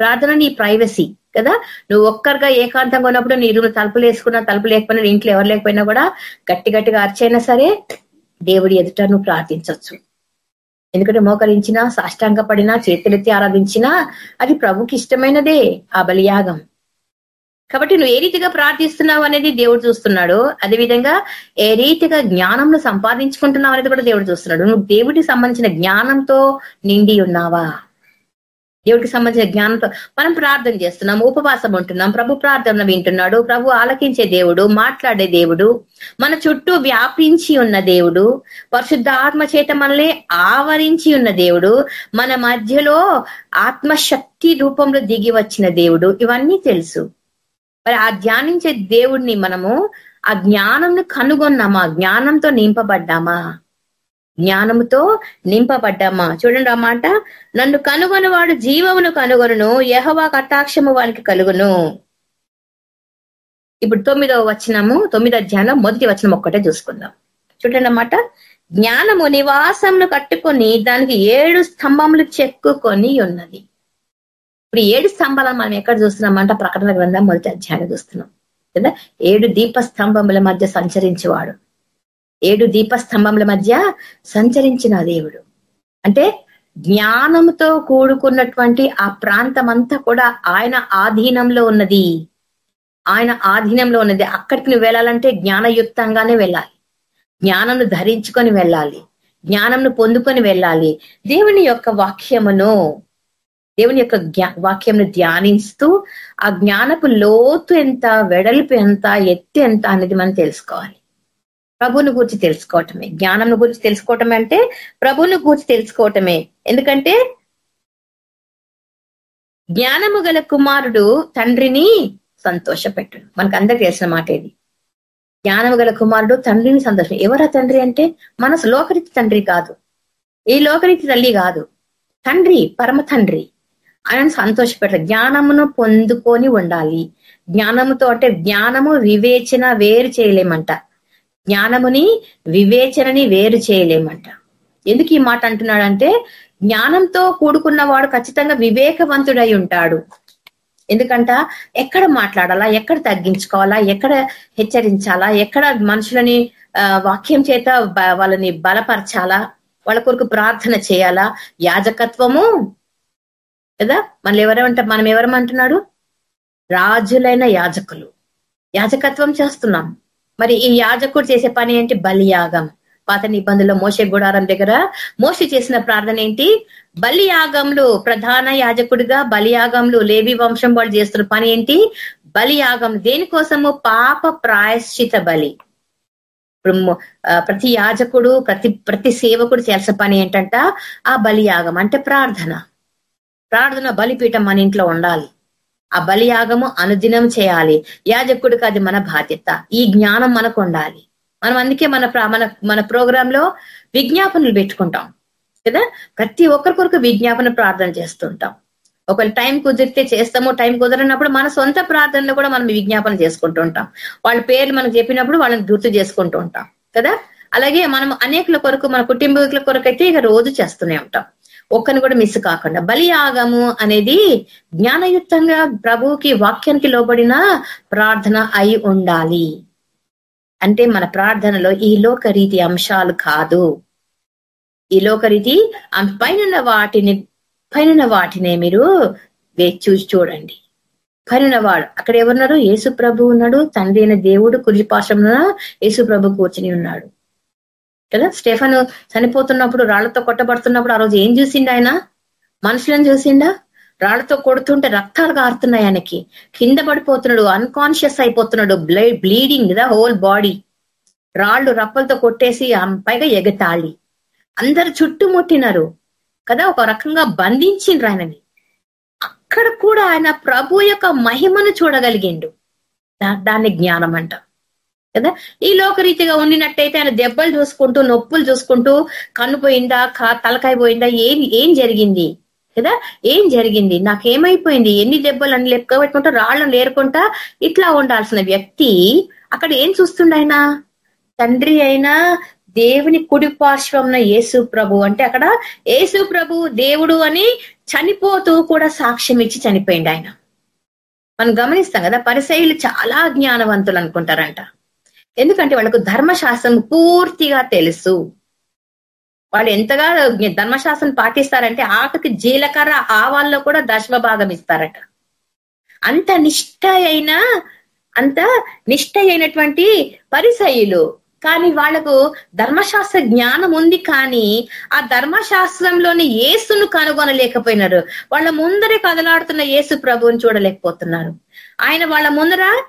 ప్రార్థన నీ ప్రైవసీ కదా? నువ్వు ఒక్కరిగా ఏకాంతంగా ఉన్నప్పుడు నీ రూమ్ తలుపులు వేసుకున్నా తలుపు లేకపోయినా ఇంట్లో ఎవరు లేకపోయినా కూడా గట్టి గట్టిగా అర్చైనా సరే దేవుడి ఎదుట నువ్వు ప్రార్థించవచ్చు. ఎందుకంటే మోకరించినా సాష్టాంగపడినా చేతులెత్తి ఆరాధించినా అది ప్రభుకి ఇష్టమైనదే ఆ బలియాగం. కాబట్టి నువ్వు ఏ రీతిగా ప్రార్థిస్తున్నావు అనేది దేవుడు చూస్తున్నాడు. అదేవిధంగా ఏ రీతిగా జ్ఞానంను సంపాదించుకుంటున్నావు అనేది కూడా దేవుడు చూస్తున్నాడు. నువ్వు దేవుడికి సంబంధించిన జ్ఞానంతో నిండి ఉన్నావా? దేవుడికి సంబంధించిన జ్ఞానంతో మనం ప్రార్థన చేస్తున్నాం ఉపవాసం ఉంటున్నాం ప్రభు ప్రార్థన వింటున్నాడు ప్రభు ఆలకించే దేవుడు మాట్లాడే దేవుడు మన చుట్టూ వ్యాపించి ఉన్న దేవుడు పరిశుద్ధ ఆత్మ చేత మనల్ని ఆవరించి ఉన్న దేవుడు మన మధ్యలో ఆత్మశక్తి రూపంలో దిగి వచ్చిన దేవుడు ఇవన్నీ తెలుసు. మరి ఆ ధ్యానించే దేవుడిని మనము ఆ జ్ఞానంను కనుగొన్నామా? జ్ఞానంతో నింపబడ్డామా? జ్ఞానముతో నింపబడ్డామా? చూడండి ఆ మాట. నన్ను కనుగొనవాడు జీవమును కనుగొను యహవా కటాక్షము వానికి కలుగును. ఇప్పుడు తొమ్మిదవ వచనము తొమ్మిదో ధ్యానం మొదటి వచనం ఒక్కటే చూసుకుందాం. చూడండి అన్నమాట జ్ఞానము నివాసమును కట్టుకొని దానికి ఏడు స్తంభములు చెక్కుకొని ఉన్నది. ఇప్పుడు ఏడు స్తంభాలను మనం ఎక్కడ చూస్తున్నామంటే ప్రకటన గ్రంథం మొదటి అధ్యాయం చూస్తున్నాం. కదా? ఏడు దీప స్తంభముల మధ్య సంచరించేవాడు. ఏడు దీప స్తంభముల మధ్య సంచరించిన దేవుడు. అంటే జ్ఞానంతో కూడుకున్నటువంటి ఆ ప్రాంతం అంతా కూడా ఆయన ఆధీనంలో ఉన్నది. ఆయన ఆధీనంలో ఉన్నది. అక్కడికి నువ్వు వెళ్ళాలంటే జ్ఞానయుక్తంగానే వెళ్ళాలి. జ్ఞానంను ధరించుకొని వెళ్ళాలి. జ్ఞానంను పొందుకొని వెళ్ళాలి. దేవుని యొక్క వాక్యమును దేవుని యొక్క వాక్యంను ధ్యానిస్తూ ఆ జ్ఞానపు లోతు ఎంత వెడల్పు ఎంత ఎత్తు ఎంత అనేది మనం తెలుసుకోవాలి. ప్రభుని గురించి తెలుసుకోవటమే. జ్ఞానం గురించి తెలుసుకోవటం అంటే ప్రభుని గురించి తెలుసుకోవటమే. ఎందుకంటే జ్ఞానము గల కుమారుడు తండ్రిని సంతోషపెట్టు మనకు అందరికి తెలిసిన మాట ఇది. జ్ఞానము గల కుమారుడు తండ్రిని సంతోషం ఎవరా తండ్రి అంటే మనసు లోకరీతి తండ్రి కాదు. ఈ లోకరీతి తల్లి కాదు. తండ్రి పరమ తండ్రి. ఆయన సంతోషపెట్టాలి జ్ఞానమును పొందుకొని ఉండాలి. జ్ఞానముతో అంటే జ్ఞానము వివేచన వేరు చేయలేమంట. జ్ఞానముని వివేచనని వేరు చేయలేమంట. ఎందుకు ఈ మాట అంటున్నాడంటే జ్ఞానంతో కూడుకున్న వాడు ఖచ్చితంగా వివేకవంతుడై ఉంటాడు. ఎందుకంట ఎక్కడ మాట్లాడాలా ఎక్కడ తగ్గించుకోవాలా ఎక్కడ హెచ్చరించాలా ఎక్కడ మనుషులని ఆ, వాక్యం చేత వాళ్ళని బలపరచాలా వాళ్ళ కొరకు ప్రార్థన చేయాలా యాజకత్వము కదా? మనం ఎవరేమంట మనం ఎవరమంటున్నాడు రాజులైన యాజకులు. యాజకత్వం చేస్తున్నాం. మరి ఈ యాజకుడు చేసే పని ఏంటి? బలియాగం. పాత నిబంధనలో మోసే గుడారం దగ్గర మోసే చేసిన ప్రార్థన ఏంటి? బలియాగంలు ప్రధాన యాజకుడిగా బలియాగంలు లేబీ వంశం వాళ్ళు చేస్తున్న పని ఏంటి? బలియాగం దేనికోసము? పాప ప్రాయశ్చిత బలి. ఇప్పుడు ప్రతి యాజకుడు ప్రతి ప్రతి సేవకుడు చేయాల్సిన పని ఏంటంట? ఆ బలియాగం అంటే ప్రార్థన. ప్రార్థన బలిపీఠం మన ఇంట్లో ఉండాలి. ఆ బలియాగము అనుదినం చేయాలి. యాజకుడికి అది మన బాధ్యత. ఈ జ్ఞానం మనకు ఉండాలి. మనం అందుకే మన మన మన ప్రోగ్రామ్లో విజ్ఞాపనలు పెట్టుకుంటాం. కదా? ప్రతి ఒక్కరి కొరకు విజ్ఞాపన ప్రార్థన చేస్తుంటాం. ఒకవేళ టైం కుదిరితే చేస్తాము టైం కుదరనప్పుడు మన సొంత ప్రార్థనలో కూడా మనం విజ్ఞాపన చేసుకుంటూ ఉంటాం. వాళ్ళ పేర్లు మనకు చెప్పినప్పుడు వాళ్ళని గుర్తు చేసుకుంటూ ఉంటాం. కదా? అలాగే మనం అనేకుల కొరకు మన కుటుంబీకుల కొరకు అయితే ఇక రోజు చేస్తూనే ఉంటాం. ఒక్కని కూడా మిస్ కాకుండా. బలి ఆగము అనేది జ్ఞానయుక్తంగా ప్రభువుకి వాక్యానికి లోబడిన ప్రార్థన అయి ఉండాలి. అంటే మన ప్రార్థనలో ఈ లోకరీతి అంశాలు కాదు. ఈ లోకరీతి పైన వాటిని పైన వాటినే మీరు చూసి చూడండి. పైన వాడు అక్కడ ఎవరున్నారు? యేసు ప్రభు ఉన్నాడు తండ్రి అయిన దేవుడు కురిపాశంలో యేసు ప్రభు కూర్చుని ఉన్నాడు. కదా? స్టెఫన్ చనిపోతున్నప్పుడు రాళ్ళతో కొట్టబడుతున్నప్పుడు ఆ రోజు ఏం చూసిండు ఆయన? మనుషులను చూసిండా? రాళ్ళతో కొడుతుంటే రక్తాలు కారుతున్నాయి ఆయనకి. కింద పడిపోతున్నాడు అన్కాన్షియస్ అయిపోతున్నాడు blood bleeding the whole body. రాళ్ళు రప్పలతో కొట్టేసి పైగా ఎగతాళి. అందరు చుట్టుముట్టినారు కదా? ఒక రకంగా బంధించిండ్రు ఆయనని. అక్కడ కూడా ఆయన ప్రభు యొక్క మహిమను చూడగలిగిండు. దాన్ని జ్ఞానం అంట కదా? ఈ లోకరీతిగా ఉండినట్టయితే ఆయన దెబ్బలు చూసుకుంటూ నొప్పులు చూసుకుంటూ కన్ను పోయిందా కా- తలకాయ పోయిందా ఏం ఏం జరిగింది? కదా? ఏం జరిగింది? నాకేమైపోయింది? ఎన్ని దెబ్బలు అని లెక్కబెట్టుకుంటా రాళ్ళను లేరుకుంటా ఇట్లా ఉండాల్సిన వ్యక్తి అక్కడ ఏం చూస్తుండ ఆయన? తండ్రి అయినా దేవుని కుడి పార్శ్వంన యేసు ప్రభు. అంటే అక్కడ యేసు ప్రభు దేవుడు అని చనిపోతూ కూడా సాక్ష్యం ఇచ్చి చనిపోయింది ఆయన. మనం గమనిస్తాం కదా పరిసైలు చాలా జ్ఞానవంతులు అనుకుంటారంట. ఎందుకంటే వాళ్ళకు ధర్మశాస్త్రం పూర్తిగా తెలుసు. వాళ్ళు ఎంతగా ధర్మశాస్త్రం పాటిస్తారంటే ఆటకి జీలకర్ర ఆవాల్లో కూడా దశమ భాగం ఇస్తారట. అంత నిష్ట అయిన అంత నిష్ట అయినటువంటి పరిసయులు. కానీ వాళ్ళకు ధర్మశాస్త్ర జ్ఞానం ఉంది కానీ ఆ ధర్మశాస్త్రంలోని యేసును కనుగొనలేకపోయినారు. వాళ్ళ ముందరే కదలాడుతున్న యేసు ప్రభువుని చూడలేకపోతున్నారు. ఆయన వాళ్ళ ముందర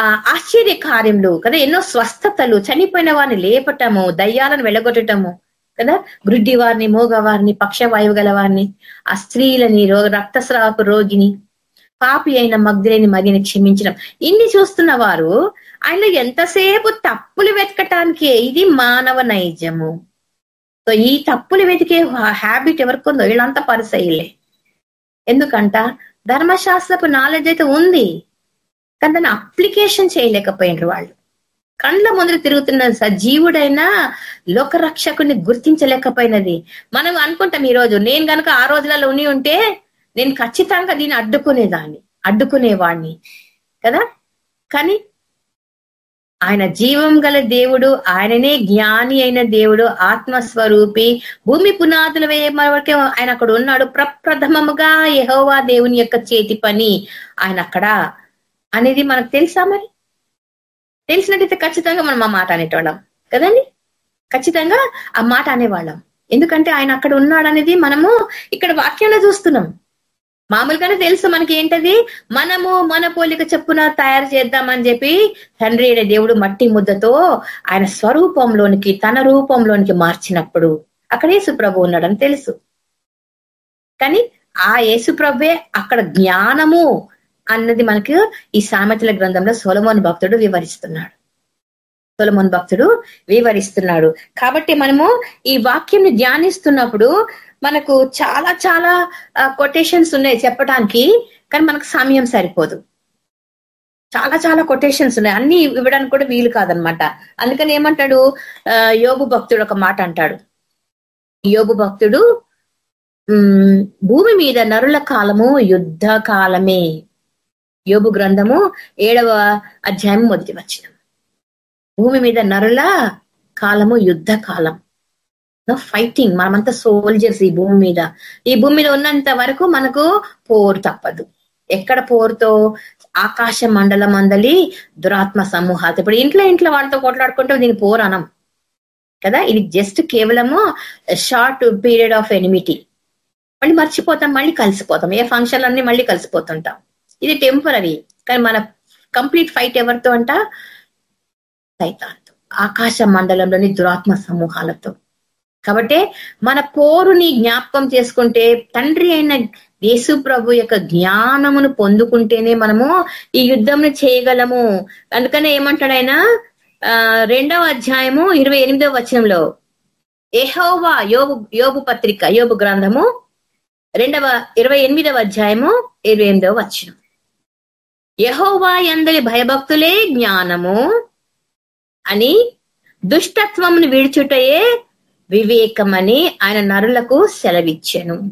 ఆశ్చర్య కార్యములు కదా? ఎన్నో స్వస్థతలు చనిపోయిన వారిని లేపటము దయ్యాలను వెళ్ళగొట్టటము కదా? గ్రుడ్డి వారిని మోగవారిని పక్షవాయువు గల వారిని ఆ స్త్రీలని రక్తస్రావపు రోగిని పాపి అయిన మగ్ధులేని మగిని క్షమించడం. ఇన్ని చూస్తున్న వారు ఆయన ఎంతసేపు తప్పులు వెతకటానికి ఇది మానవ నైజము. సో ఈ తప్పులు వెతికే హ్యాబిట్ ఎవరికి ఉందో వీళ్ళంతా పరిసయ్యలే ఎందుకంట? ధర్మశాస్త్రపు నాలెడ్జ్ అయితే ఉంది. కానీ దాన్ని అప్లికేషన్ చేయలేకపోయినారు వాళ్ళు. కండ్ల ముందర తిరుగుతున్న సజీవుడైన లోకరక్షకుని గుర్తించలేకపోయినది. మనం అనుకుంటాం ఈ రోజు నేను కనుక ఆ రోజులలో ఉని ఉంటే నేను ఖచ్చితంగా దీన్ని అడ్డుకునేదాన్ని అడ్డుకునేవాడిని కదా? కానీ ఆయన జీవం గల దేవుడు ఆయననే జ్ఞాని అయిన దేవుడు ఆత్మస్వరూపి భూమి పునాదుల వరకే ఆయన అక్కడ ఉన్నాడు. ప్రప్రథమముగా యహోవా దేవుని యొక్క చేతి పని. ఆయన అక్కడ అనేది మనకు తెలుసా మరి? తెలిసినట్టయితే ఖచ్చితంగా మనం ఆ మాట అనేటోళ్ళం. కదండి? ఖచ్చితంగా ఆ మాట అనేవాళ్ళం. ఎందుకంటే ఆయన అక్కడ ఉన్నాడనేది మనము ఇక్కడ వాక్యంలో చూస్తున్నాం. మామూలుగానే తెలుసు మనకి ఏంటది మనము మన పోలిక చెప్పున తయారు చేద్దామని చెప్పి తండ్రి దేవుడు మట్టి ముద్దతో ఆయన స్వరూపంలోనికి తన రూపంలోనికి మార్చినప్పుడు అక్కడ యేసు ప్రభు ఉన్నాడని తెలుసు. కానీ ఆ యేసు ప్రభువే అక్కడ జ్ఞానము అన్నది మనకు ఈ సామెతల గ్రంథంలో సోలమోన్ భక్తుడు వివరిస్తున్నాడు. సోలమోన్ భక్తుడు వివరిస్తున్నాడు. కాబట్టి మనము ఈ వాక్యంని ధ్యానిస్తున్నప్పుడు మనకు చాలా చాలా కొటేషన్స్ ఉన్నాయి చెప్పడానికి కానీ మనకు సమయం సరిపోదు. చాలా చాలా కొటేషన్స్ ఉన్నాయి. అన్ని ఇవ్వడానికి కూడా వీలు కాదనమాట. అందుకని ఏమంటాడు? యోగు భక్తుడు ఒక మాట అంటాడు. యోగు భక్తుడు ఉమ్, భూమి మీద నరుల కాలము యుద్ధ కాలమే యోబు గ్రంథము ఏడవ అధ్యాయం మొదటి వచ్చిన భూమి మీద నరుల కాలము యుద్ధ కాలం ఫైటింగ్ మనమంతా సోల్జర్స్ ఈ భూమి మీద. ఈ భూమి మీద ఉన్నంత వరకు మనకు పోరు తప్పదు. ఎక్కడ పోరుతో? ఆకాశ మండలం అందలి దురాత్మ సమూహాలు. ఇప్పుడు ఇంట్లో ఇంట్లో వాళ్ళతో కొట్లాడుకుంటే దీని పోరాణం కదా? ఇది జస్ట్ కేవలము షార్ట్ పీరియడ్ ఆఫ్ ఎనిమిటీ మళ్ళీ మర్చిపోతాం మళ్ళీ కలిసిపోతాం. ఏ ఫంక్షన్ అన్ని మళ్ళీ కలిసిపోతుంటాం. ఇది టెంపరీ కానీ మన కంప్లీట్ ఫైట్ ఎవరితో అంట? సైతాన్తో. ఆకాశ మండలంలోని దురాత్మ సమూహాలతో. కాబట్టి మన పోరుని జ్ఞాపకం చేసుకుంటే తండ్రి అయిన యేసు ప్రభు యొక్క జ్ఞానమును పొందుకుంటేనే మనము ఈ యుద్ధంను చేయగలము. అందుకనే ఏమంటాడు ఆయన? రెండవ అధ్యాయము ఇరవై ఎనిమిదవ వచనంలో. ఎహోవా యోగు యోగు పత్రిక యోగు గ్రంథము రెండవ ఇరవై ఎనిమిదవ అధ్యాయము ఇరవై ఎనిమిదవ వచనం. యహోవా ఎందరి భయభక్తులే జ్ఞానము అని దుష్టత్వమును విడిచుటయే వివేకమని ఆయన నరులకు సెలవిచ్చెను.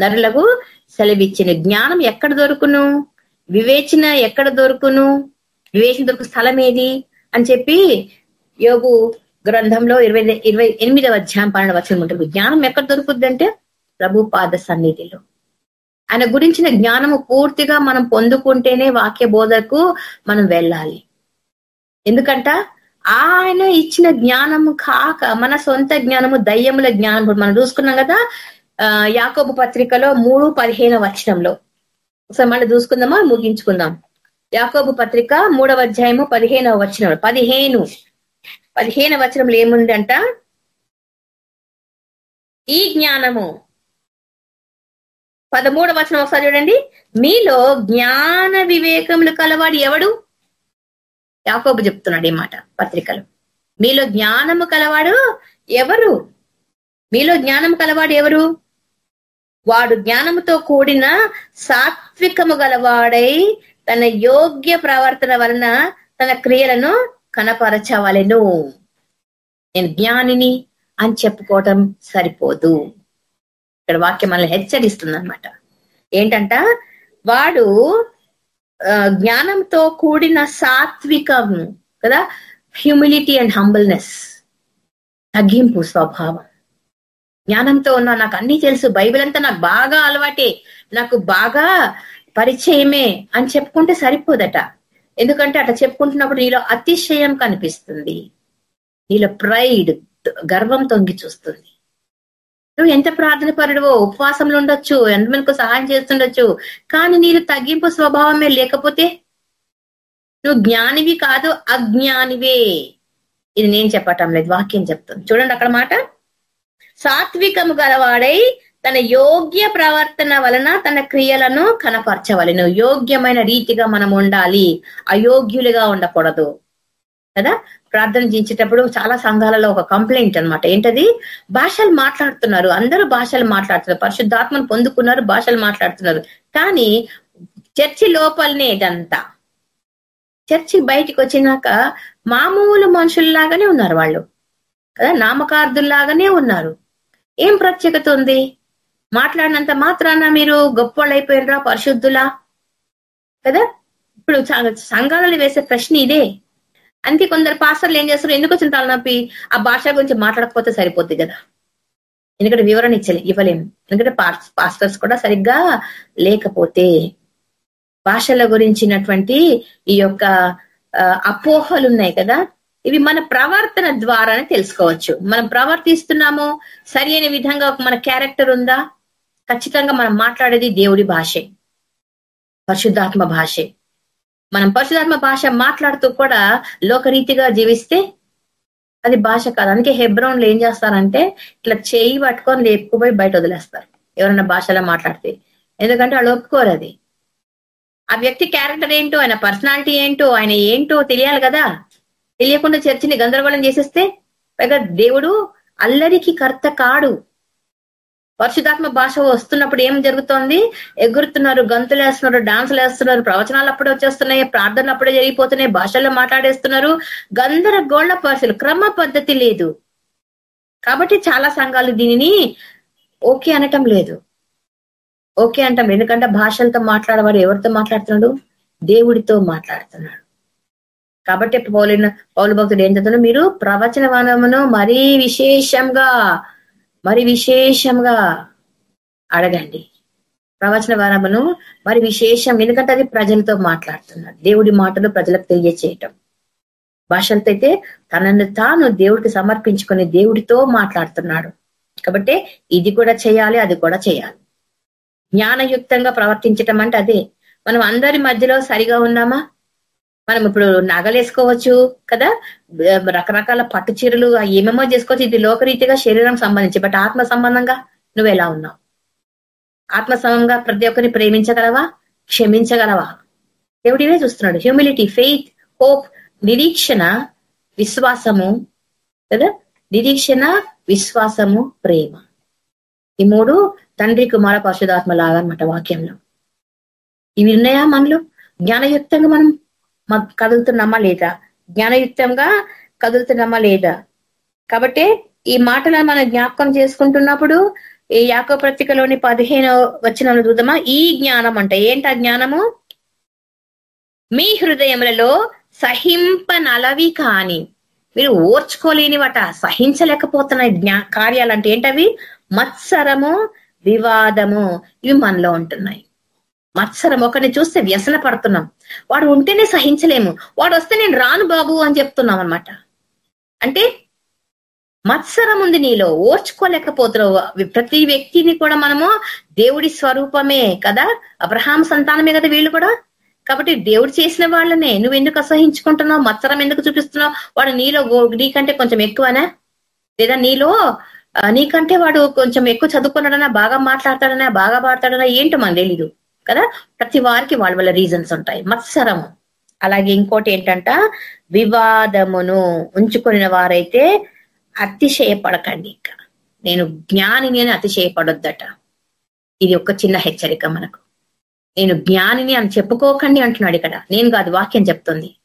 నరులకు సెలవిచ్చిన జ్ఞానం ఎక్కడ దొరుకును? వివేచన ఎక్కడ దొరుకును? వివేచన దొరుకు స్థలం ఏది? అని చెప్పి యోగు గ్రంథంలో ఇరవై ఇరవై ఎనిమిదవ అధ్యాయం పన్నెండు వచ్చిన ఉంటుంది. జ్ఞానం ఎక్కడ దొరుకుద్ది అంటే ప్రభు పాద సన్నిధిలో. ఆయన గురించిన జ్ఞానము పూర్తిగా మనం పొందుకుంటేనే వాక్య బోధకు మనం వెళ్ళాలి. ఎందుకంట ఆయన ఇచ్చిన జ్ఞానము కాక మన సొంత జ్ఞానము దయ్యముల జ్ఞానం మనం చూసుకున్నాం కదా ఆ యాకోబు పత్రికలో మూడు పదిహేను వచనంలో. ఒకసారి మళ్ళీ చూసుకుందామా? ముగించుకుందాం. యాకోబు పత్రిక మూడవ అధ్యాయము పదిహేనవ వచనంలో పదిహేను. పదిహేను వచనంలో ఏముందంట? ఈ జ్ఞానము పదమూడవ వచనం ఒకసారి చూడండి. మీలో జ్ఞాన వివేకములు కలవాడు ఎవడు? యాకోబు చెప్తున్నాడు ఈ మాట పత్రికలు. మీలో జ్ఞానము కలవాడు ఎవరు? మీలో జ్ఞానం కలవాడు ఎవరు? వాడు జ్ఞానముతో కూడిన సాత్వికము గలవాడై తన యోగ్య ప్రవర్తన వలన తన క్రియలను కనపరచవలెను. నేను జ్ఞానిని అని చెప్పుకోవటం సరిపోదు. ఇక్కడ వాక్యం మనల్ని హెచ్చరిస్తుంది అనమాట ఏంటంట? వాడు జ్ఞానంతో కూడిన సాత్వికం కదా? హ్యూమిలిటీ అండ్ హంబల్నెస్ తగ్గింపు స్వభావం. జ్ఞానంతో ఉన్నా నాకు అన్ని తెలుసు. బైబిల్ అంతా నాకు బాగా అలవాటే. నాకు బాగా పరిచయమే అని చెప్పుకుంటే సరిపోదట. ఎందుకంటే అట్లా చెప్పుకుంటున్నప్పుడు నీలో అతిశయం కనిపిస్తుంది. నీలో ప్రైడ్ గర్వం తొంగి చూస్తుంది. నువ్వు ఎంత ప్రార్థన పరుడువో ఉపవాసంలో ఉండొచ్చు ఎంతమందికి సహాయం చేస్తుండొచ్చు కానీ నీరు తగ్గింపు స్వభావమే లేకపోతే నువ్వు జ్ఞానివి కాదు అజ్ఞానివే. ఇది నేను చెప్పటం లేదు వాక్యం చెప్తాను చూడండి అక్కడ మాట. సాత్వికము గలవాడై తన యోగ్య ప్రవర్తన వలన తన క్రియలను కనపరచవలను. యోగ్యమైన రీతిగా మనం ఉండాలి. అయోగ్యులుగా ఉండకూడదు. కదా? ప్రార్థన చేయించేటప్పుడు చాలా సంఘాలలో ఒక కంప్లైంట్ అన్నమాట. ఏంటది? భాషలు మాట్లాడుతున్నారు. అందరూ భాషలు మాట్లాడుతున్నారు. పరిశుద్ధాత్మను పొందుకున్నారు భాషలు మాట్లాడుతున్నారు. కానీ చర్చి లోపలనే ఇదంతా. చర్చి బయటికి వచ్చినాక మామూలు మనుషుల్లాగానే ఉన్నారు వాళ్ళు. కదా? నామకార్థుల్లాగానే ఉన్నారు. ఏం ప్రత్యేకత ఉంది? మాట్లాడినంత మాత్రాన మీరు గొప్పవాళ్ళు అయిపోయినరా పరిశుద్ధులా? కదా? ఇప్పుడు సంఘ- సంఘాలలో వేసే ప్రశ్న ఇదే. అందుకే కొందరు పాస్టర్లు ఏం చేస్తారు? ఎందుకు వచ్చిన తలనొప్పి ఆ భాష గురించి మాట్లాడకపోతే సరిపోద్ది కదా. ఎందుకంటే వివరణ ఇచ్చలే ఇవ్వలేము ఎందుకంటే పాస్- పాస్టర్స్ కూడా సరిగ్గా లేకపోతే భాషల గురించినటువంటి ఈ యొక్క అపోహలు ఉన్నాయి కదా. ఇవి మన ప్రవర్తన ద్వారానే తెలుసుకోవచ్చు. మనం ప్రవర్తిస్తున్నాము సరి అయిన విధంగా ఒక మన క్యారెక్టర్ ఉందా? ఖచ్చితంగా మనం మాట్లాడేది దేవుడి భాషే. పరిశుద్ధాత్మ భాషే. మనం పరిశుధాత్మ భాష మాట్లాడుతూ కూడా లోకరీతిగా జీవిస్తే అది భాష కాదు. అందుకే హెబ్రోన్లు ఏం చేస్తారంటే ఇట్లా చేయి పట్టుకొని లేపుకుపోయి బయట వదిలేస్తారు. ఎవరైనా భాషలో మాట్లాడితే. ఎందుకంటే వాళ్ళు ఒప్పుకోరు అది. ఆ వ్యక్తి క్యారెక్టర్ ఏంటో ఆయన పర్సనాలిటీ ఏంటో ఆయన ఏంటో తెలియాలి కదా. తెలియకుండా చర్చిని గందరగోళం చేసేస్తే పైగా దేవుడు అల్లరికి కర్త కాడు. పరిశుధాత్మ భాష వస్తున్నప్పుడు ఏం జరుగుతోంది? ఎగురుతున్నారు గంతులు వేస్తున్నారు డాన్సులు వేస్తున్నారు ప్రవచనాలు అప్పుడే వచ్చేస్తున్నాయి ప్రార్థనలు అప్పుడే జరిగిపోతున్నాయి భాషల్లో మాట్లాడేస్తున్నారు. గందరగోళ పరిస్థితులు క్రమ పద్ధతి లేదు. కాబట్టి చాలా సంఘాలు దీనిని ఓకే అనటం లేదు. ఓకే అంటాం. ఎందుకంటే భాషలతో మాట్లాడేవాడు ఎవరితో మాట్లాడుతున్నాడు? దేవుడితో మాట్లాడుతున్నాడు. కాబట్టి పౌలిన పౌలు భక్తుడు ఏం చెప్తున్నాడు? మీరు ప్రవచన వనమును మరీ విశేషంగా మరి విశేషంగా అడగండి. ప్రవచన వారమును మరి విశేషం ఎందుకంటే అది ప్రజలతో మాట్లాడుతున్నాడు. దేవుడి మాటలు ప్రజలకు తెలియచేయటం. భాషలతో అయితే తనను తాను దేవుడికి సమర్పించుకొని దేవుడితో మాట్లాడుతున్నాడు. కాబట్టి ఇది కూడా చేయాలి అది కూడా చేయాలి. జ్ఞానయుక్తంగా ప్రవర్తించటం అంటే అదే. మనం అందరి మధ్యలో సరిగా ఉన్నామా? మనం ఇప్పుడు నగలేసుకోవచ్చు కదా? రకరకాల పట్టు చీరలు ఏమేమో చేసుకోవచ్చు. ఇది లోకరీతిగా శరీరం సంబంధించి. బట్ ఆత్మ సంబంధంగా నువ్వు ఎలా ఉన్నావు? ఆత్మ సంబంధంగా ప్రతి ఒక్కరిని ప్రేమించగలవా? క్షమించగలవా? దేవుడివే చూస్తున్నాడు. హ్యూమిలిటీ ఫెయిత్ హోప్ నిరీక్షణ విశ్వాసము. కదా? నిరీక్షణ విశ్వాసము ప్రేమ. ఈ మూడు తండ్రి కుమార పరిశుధాత్మ లాగా అనమాట వాక్యంలో. ఇవి ఉన్నాయా మనలో? జ్ఞానయుక్తంగా మనం కదులుతున్నామా లేదా? జ్ఞానయుక్తంగా కదులుతున్నామా లేదా? కాబట్టి ఈ మాటలను మనం జ్ఞాపకం చేసుకుంటున్నప్పుడు ఈ యాకో పత్రికలోని పదిహేను వచ్చిన చూద్దామా? ఈ జ్ఞానం అంటే ఏంటి ఆ జ్ఞానము? మీ హృదయములలో సహింపనలవి కాని మీరు ఓర్చుకోలేనివట సహించలేకపోతున్న జ్ఞా కార్యాలంటే ఏంటవి? మత్సరము వివాదము ఇవి మనలో ఉంటున్నాయి. మత్సరం. ఒకరిని చూస్తే వ్యసన పడుతున్నాం. వాడు ఉంటేనే సహించలేము. వాడు వస్తే నేను రాను బాబు అని చెప్తున్నాం అనమాట అంటే మత్సరం ఉంది నీలో. ఓర్చుకోలేకపోతున్నావు. ప్రతి వ్యక్తిని కూడా మనము దేవుడి స్వరూపమే కదా. అబ్రహాం సంతానమే కదా వీళ్ళు కూడా. కాబట్టి దేవుడు చేసిన వాళ్ళనే. నువ్వు ఎందుకు అసహించుకుంటున్నావు? మత్సరం ఎందుకు చూపిస్తున్నావు? వాడు నీలో నీకంటే కొంచెం ఎక్కువనా? లేదా నీలో నీకంటే వాడు కొంచెం ఎక్కువ చదువుకున్నాడనా? బాగా మాట్లాడతాడనా? బాగా పాడతాడనా? ఏంటో మనకు తెలీదు. కదా? ప్రతి వారికి వాళ్ళ వాళ్ళ రీజన్స్ ఉంటాయి. మత్సరము. అలాగే ఇంకోటి ఏంటంట? వివాదమును ఉంచుకున్న వారైతే అతిశయపడకండి ఇక. నేను జ్ఞానిని అని అతిశయపడొద్దట. ఇది ఒక చిన్న హెచ్చరిక మనకు. నేను జ్ఞానిని అని చెప్పుకోకండి అంటున్నాడు ఇక్కడ. నేను కాదు వాక్యం చెప్తుంది.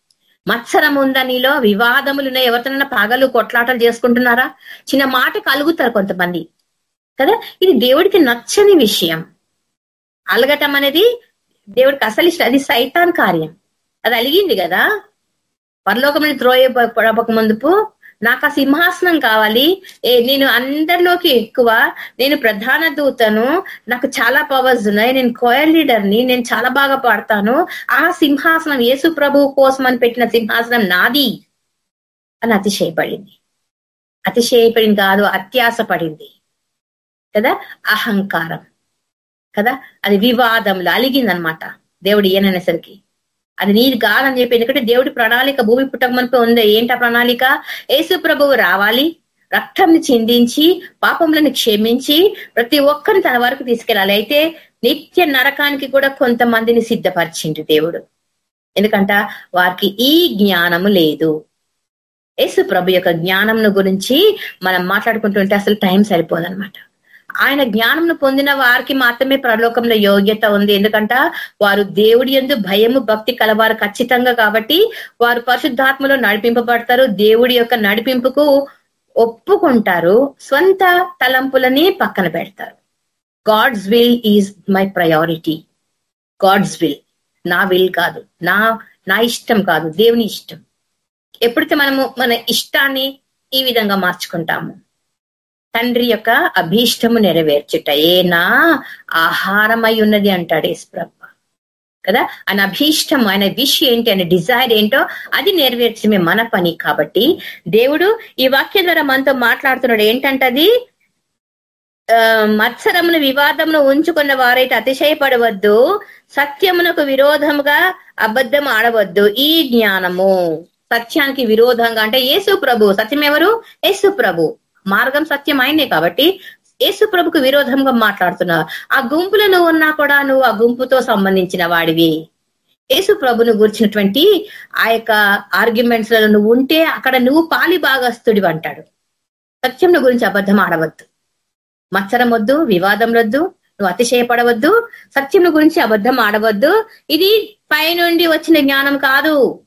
మత్సరం ఉందా నీలో వివాదములున్నాయి ఎవరితోనైనా పగలు కొట్లాటలు చేసుకుంటున్నారా? చిన్న మాట కలుగుతారు కొంతమంది. కదా? ఇది దేవుడికి నచ్చని విషయం. అలగటం అనేది దేవుడికి అసలు ఇష్టం. అది సైతాన్ కార్యం. అది అలిగింది కదా. పరలోకమని త్రోయ పడపక ముందుపు నాకు ఆ సింహాసనం కావాలి. ఏ నేను అందరిలోకి ఎక్కువ నేను ప్రధాన దూతను నాకు చాలా పవర్స్ ఉన్నాయి. నేను కోయల్ లీడర్ని నేను చాలా బాగా పాడతాను. ఆ సింహాసనం యేసు ప్రభు కోసం అని పెట్టిన సింహాసనం నాది అని అతిశయపడింది. అతిశయపడింది కాదు అత్యాస పడింది కదా? అహంకారం. కదా? అది వివాదంలో అలిగిందనమాట దేవుడు ఏననేసరికి. అది నీది కాదని చెప్పి ఎందుకంటే దేవుడి ప్రణాళిక భూమి పుట్టకమనిపై ఉంది. ఏంట ప్రణాళిక? యేసు ప్రభువు రావాలి రక్తంని చిందించి పాపములను క్షమించి ప్రతి ఒక్కరిని తన వరకు తీసుకెళ్ళాలి. అయితే నిత్య నరకానికి కూడా కొంతమందిని సిద్ధపరిచిండు దేవుడు. ఎందుకంట? వారికి ఈ జ్ఞానము లేదు. యేసు ప్రభు యొక్క జ్ఞానంను గురించి మనం మాట్లాడుకుంటుంటే అసలు టైం సరిపోదనమాట. ఆయన జ్ఞానంను పొందిన వారికి మాత్రమే ప్రలోకంలో యోగ్యత ఉంది. ఎందుకంట వారు దేవుడి ఎందు భయము భక్తి కలవారు ఖచ్చితంగా కాబట్టి వారు పరిశుద్ధాత్మలో నడిపింపబడతారు. దేవుడి యొక్క నడిపింపుకు ఒప్పుకుంటారు. స్వంత తలంపులని పక్కన పెడతారు. God's will is my priority God's will నా విల్ కాదు. నా నా ఇష్టం కాదు. దేవుని ఇష్టం. ఎప్పుడైతే మనము మన ఇష్టాన్ని ఈ విధంగా మార్చుకుంటాము తండ్రి యొక్క అభీష్టము నెరవేర్చుట. ఏనా? ఆహారమై ఉన్నది అంటాడు యేసుప్రభ కదా? ఆయన అభీష్టం ఆయన విష్ ఏంటి ఆయన డిజైర్ ఏంటో అది నెరవేర్చడమే మన పని కాబట్టి దేవుడు ఈ వాక్యం ద్వారా మనతో మాట్లాడుతున్నాడు. ఏంటంటది? మత్సరమును వివాదమును ఉంచుకున్న వారైతే అతిశయపడవద్దు సత్యమునకు విరోధముగా అబద్ధం ఆడవద్దు. ఈ జ్ఞానము సత్యానికి విరోధంగా అంటే యేసు ప్రభు. సత్యం ఎవరు? యేసు ప్రభు. మార్గం సత్యం ఆయనే కాబట్టి యేసు ప్రభుకు విరోధంగా మాట్లాడుతున్నావు. ఆ గుంపులో నువ్వు ఉన్నా కూడా నువ్వు ఆ గుంపుతో సంబంధించిన వాడివి. యేసు ప్రభును గురించినటువంటి ఆ యొక్క ఆర్గ్యుమెంట్స్లలో నువ్వు ఉంటే అక్కడ నువ్వు పాలి భాగస్తుడివి అంటాడు. సత్యం గురించి అబద్ధం ఆడవద్దు. మత్సరం వద్దు వివాదం వద్దు నువ్వు అతిశయపడవద్దు సత్యం గురించి అబద్ధం ఆడవద్దు. ఇది పైనుండి వచ్చిన జ్ఞానం కాదు.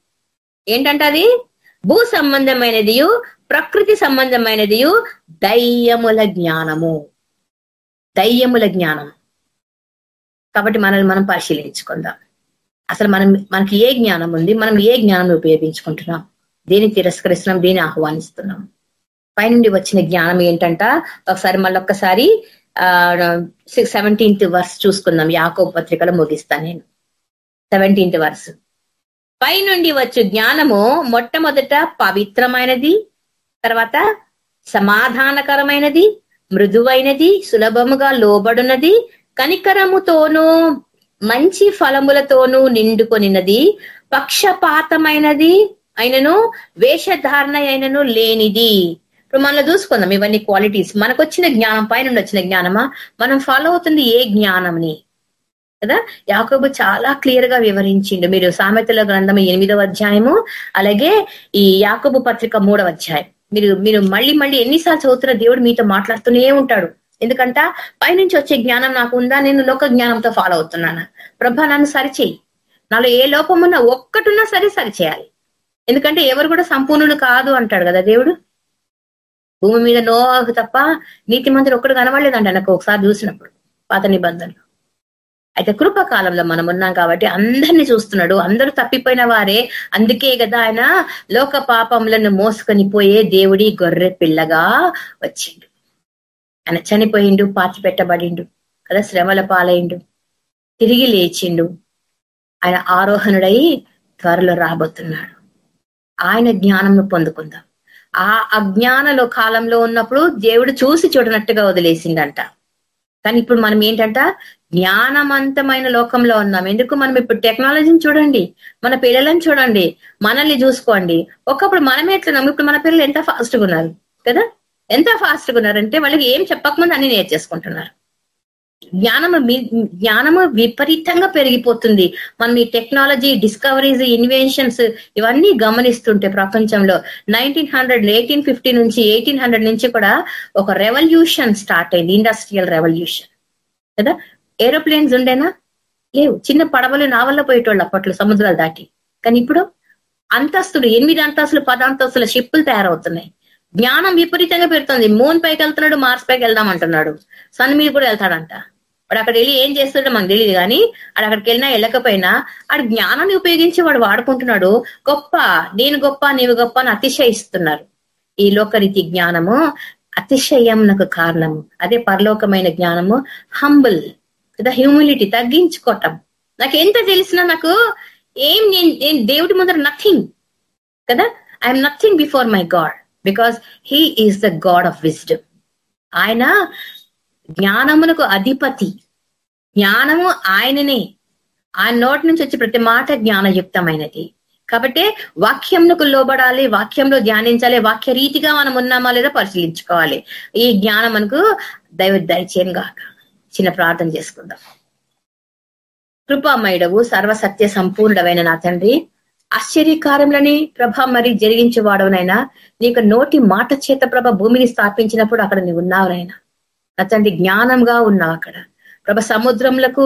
ఏంటంటే అది? భూ సంబంధమైనది ప్రకృతి సంబంధమైనది దయ్యముల జ్ఞానము. దయ్యముల జ్ఞానం కాబట్టి మనల్ని మనం పరిశీలించుకుందాం. అసలు మనం మనకి ఏ జ్ఞానం ఉంది? మనం ఏ జ్ఞానం ఉపయోగించుకుంటున్నాం? దేని తిరస్కరిస్తున్నాం? దేని ఆహ్వానిస్తున్నాం? పైనుండి వచ్చిన జ్ఞానం ఏంటంట? ఒకసారి మళ్ళొక్కసారి ఆ సెవెంటీన్త్ వర్స్ చూసుకుందాం. యాకో పత్రికలో ముగిస్తా నేను. సెవెంటీన్త్ వర్స్ పైనుండి వచ్చు జ్ఞానము మొట్టమొదట పవిత్రమైనది తర్వాత సమాధానకరమైనది మృదువైనది సులభముగా లోబడునది కనికరముతోనూ మంచి ఫలములతోనూ నిండుకొనినది పక్షపాతమైనది అయినను వేషధారణ అయినను లేనిది. ఇప్పుడు మనం చూసుకుందాం ఇవన్నీ క్వాలిటీస్ మనకు వచ్చిన జ్ఞానం పైన వచ్చిన జ్ఞానమా? మనం ఫాలో అవుతుంది ఏ జ్ఞానంని కదా? యాకబు చాలా క్లియర్గా వివరించిండు. మీరు సామెతల గ్రంథం ఎనిమిదవ అధ్యాయము అలాగే ఈ యాకబు పత్రిక మూడవ అధ్యాయం. మీరు మీరు మళ్ళీ మళ్ళీ ఎన్నిసార్లు చదువుతున్న దేవుడు మీతో మాట్లాడుతూనే ఉంటాడు. ఎందుకంట పైనుంచి వచ్చే జ్ఞానం నాకు ఉందా? నేను లోక జ్ఞానంతో ఫాలో అవుతున్నాను. ప్రభా నన్ను సరిచేయి. నాలో ఏ లోపం ఉన్నా ఒక్కటున్నా సరే సరిచేయాలి. ఎందుకంటే ఎవరు కూడా సంపూర్ణుడు కాదు అంటాడు కదా దేవుడు. భూమి మీద నోహు తప్ప నీతి మంత్రి ఒక్కడు కనబడలేదంట నాకు ఒకసారి చూసినప్పుడు. పాత నిబంధనలు. అయితే కృపకాలంలో మనం ఉన్నాం కాబట్టి అందరినీ చూస్తున్నాడు. అందరూ తప్పిపోయిన వారే. అందుకే కదా ఆయన లోక పాపములను మోసుకొని పోయే దేవుడి గొర్రె పిల్లగా వచ్చిండు. ఆయన చనిపోయిండు పాతి పెట్టబడిండు కదా శ్రమల పాలైండు తిరిగి లేచిండు. ఆయన ఆరోహణుడై త్వరలో రాబోతున్నాడు. ఆయన జ్ఞానంను పొందుకుందాం. ఆ అజ్ఞానలో కాలంలో ఉన్నప్పుడు దేవుడు చూసి చూడనట్టుగా వదిలేసిండంట. కానీ ఇప్పుడు మనం ఏంటంట? జ్ఞానవంతమైన లోకంలో ఉన్నాం. ఎందుకు మనం ఇప్పుడు టెక్నాలజీని చూడండి? మన పిల్లలను చూడండి. మనల్ని చూసుకోండి. ఒకప్పుడు మనమే ఎట్లున్నాం ఇప్పుడు మన పిల్లలు ఎంత ఫాస్ట్గా ఉన్నారు? కదా? ఎంత ఫాస్ట్గా ఉన్నారంటే వాళ్ళకి ఏం చెప్పకముందు అన్ని నేర్చేసుకుంటున్నారు. జ్ఞానము జ్ఞానము విపరీతంగా పెరిగిపోతుంది. మనం ఈ టెక్నాలజీ డిస్కవరీస్ ఇన్వెన్షన్స్ ఇవన్నీ గమనిస్తుంటే ప్రపంచంలో. నైన్టీన్ హండ్రెడ్ ఎయిటీన్ ఫిఫ్టీ నుంచి ఎయిటీన్ హండ్రెడ్ నుంచి కూడా ఒక రెవల్యూషన్ స్టార్ట్ అయింది. ఇండస్ట్రియల్ రెవల్యూషన్ కదా? ఏరోప్లేన్స్ ఉండేనా? లేవు. చిన్న పడవలు నావల్ల పోయేటోళ్ళు అప్పట్లో సముద్రాలు దాటి. కానీ ఇప్పుడు అంతస్తులు ఎనిమిది అంతస్తులు పద అంతస్తుల షిప్పులు తయారవుతున్నాయి. జ్ఞానం విపరీతంగా పెడుతుంది మూన్ పైకి వెళ్తున్నాడు మార్స్ పైకి వెళ్దాం అంటున్నాడు. సన్ మీద కూడా వెళ్తాడంట. వాడు అక్కడ వెళ్ళి ఏం చేస్తాడో మనకు తెలియదు కానీ ఆడు అక్కడికి వెళ్ళినా వెళ్ళకపోయినా ఆడు జ్ఞానాన్ని ఉపయోగించి వాడు వాడుకుంటున్నాడు. గొప్ప నేను గొప్ప నీవు గొప్ప అని అతిశయిస్తున్నారు. ఈ లోకరీతి జ్ఞానము అతిశయంనకు కారణము. అదే పరలోకమైన జ్ఞానము. హంబుల్ లేదా హ్యూమిలిటీ తగ్గించుకోవటం. నాకు ఎంత తెలిసినా నాకు ఏం నేను దేవుడి ముందర నథింగ్ కదా? I'm nothing before my God because he is the God of wisdom ఆయన జ్ఞానమునకు అధిపతి. జ్ఞానము ఆయననే. ఆయన నోటి నుంచి వచ్చి ప్రతి మాట జ్ఞానయుక్తమైనది. కాబట్టి వాక్యంకు లోబడాలి వాక్యంలో ధ్యానించాలి వాక్య రీతిగా మనం ఉన్నామా లేదా పరిశీలించుకోవాలి. ఈ జ్ఞానం మనకు దైవ దయచేయంగా చిన్న ప్రార్థన చేసుకుందాం. కృపామయుడవు సర్వసత్య సంపూర్ణమైన నా తండ్రి ఆశ్చర్యకార్యములని ప్రభ మరి జరిగించేవాడవునైనా నీకు నోటి మాట చేత ప్రభ భూమిని స్థాపించినప్పుడు అక్కడ నీవు ఉన్నావునైనా. నా తండ్రి జ్ఞానంగా ఉన్నావు అక్కడ. ప్రభ సముద్రములకు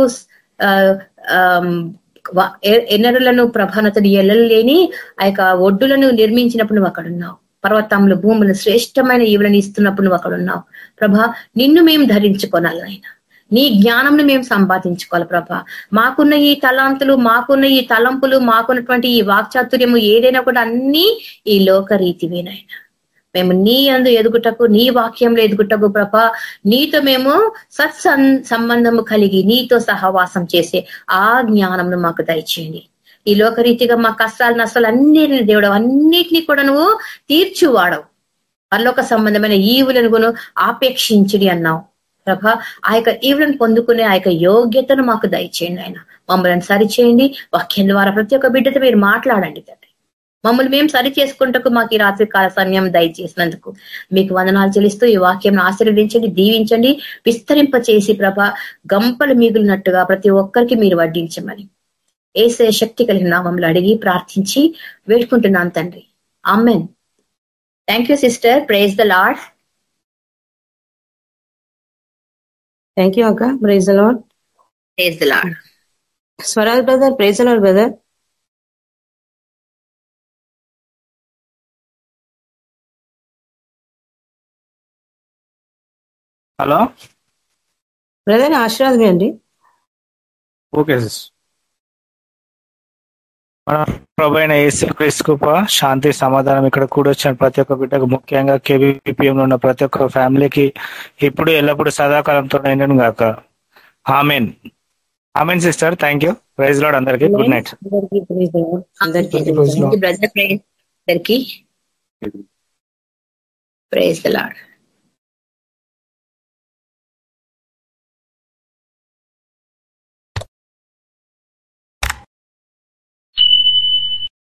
ఎన్నరులను ప్రభానతను ఎల్లలేని ఆ యొక్క ఒడ్డులను నిర్మించినప్పుడు నువ్వు అక్కడ ఉన్నావు పర్వతములు భూములు శ్రేష్టమైన ఈవులను ఇస్తున్నప్పుడు నువ్వు అక్కడ ఉన్నావు ప్రభా నిన్ను మేము ధరించుకోనాలి ఆయన నీ జ్ఞానంను మేము సంపాదించుకోవాలి ప్రభా. మాకున్న ఈ తలాంతులు మాకున్న ఈ తలంపులు మాకున్నటువంటి ఈ వాక్చాతుర్యము ఏదైనా కూడా అన్ని ఈ లోక రీతివేనాయన మేము నీ అందు ఎదుగుటకు నీ వాక్యంలో ఎదుగుటకు ప్రభ నీతో మేము సత్ సంబంధము కలిగి నీతో సహవాసం చేసే ఆ జ్ఞానంను మాకు దయచేయండి. ఈ లోకరీతిగా మా కష్టాలు నష్టాలు అన్నిటిని దేవుడు అన్నిటినీ కూడా నువ్వు తీర్చివాడవు. పరలోక సంబంధమైన ఈవులను కూడా ఆపేక్షించుడి అన్నావు. ప్రభ ఆ యొక్క ఈవులను పొందుకునే ఆ యొక్క యోగ్యతను మాకు దయచేయండి ఆయన మమ్మల్ని సరిచేయండి. వాక్యం ద్వారా ప్రతి ఒక్క బిడ్డతో మీరు మాట్లాడండి తండ్రి. మమ్మల్ని మేము సరి చేసుకుంటకు మాకు ఈ రాత్రి కాల సమయం దయచేసినందుకు మీకు వందనాలు చెల్లిస్తూ ఈ వాక్యం ఆశీర్వదించండి దీవించండి విస్తరింప చేసి ప్రభ గంపలు మిగులినట్టుగా ప్రతి ఒక్కరికి మీరు వడ్డించమని. ఏసే శక్తి కలిగిన నామంలో అడిగి ప్రార్థించి వేడుకుంటున్నాను తండ్రి. Amen thank you sister praise the Lord thank you అక్క. Praise Lord praise the Lord Swaraj brother praise Lord brother hello? Brother ఆశీర్వాదమే అండి. Okay sis. మన ప్రభు అయిన కృప శాంతి సమాధానం ఇక్కడ కూడొచ్చిన ప్రతి ఒక్క బిడ్డకు ముఖ్యంగా కేబీపీఎం లో ఉన్న ప్రతి ఒక్క ఫ్యామిలీకి ఇప్పుడు ఎల్లప్పుడూ సదాకాలంతో అయినను గాక. Amen. Amen sister. Thank you. Praise Lord అందరికి. Good night. అందరికీ ప్రేజ్ లాడ్.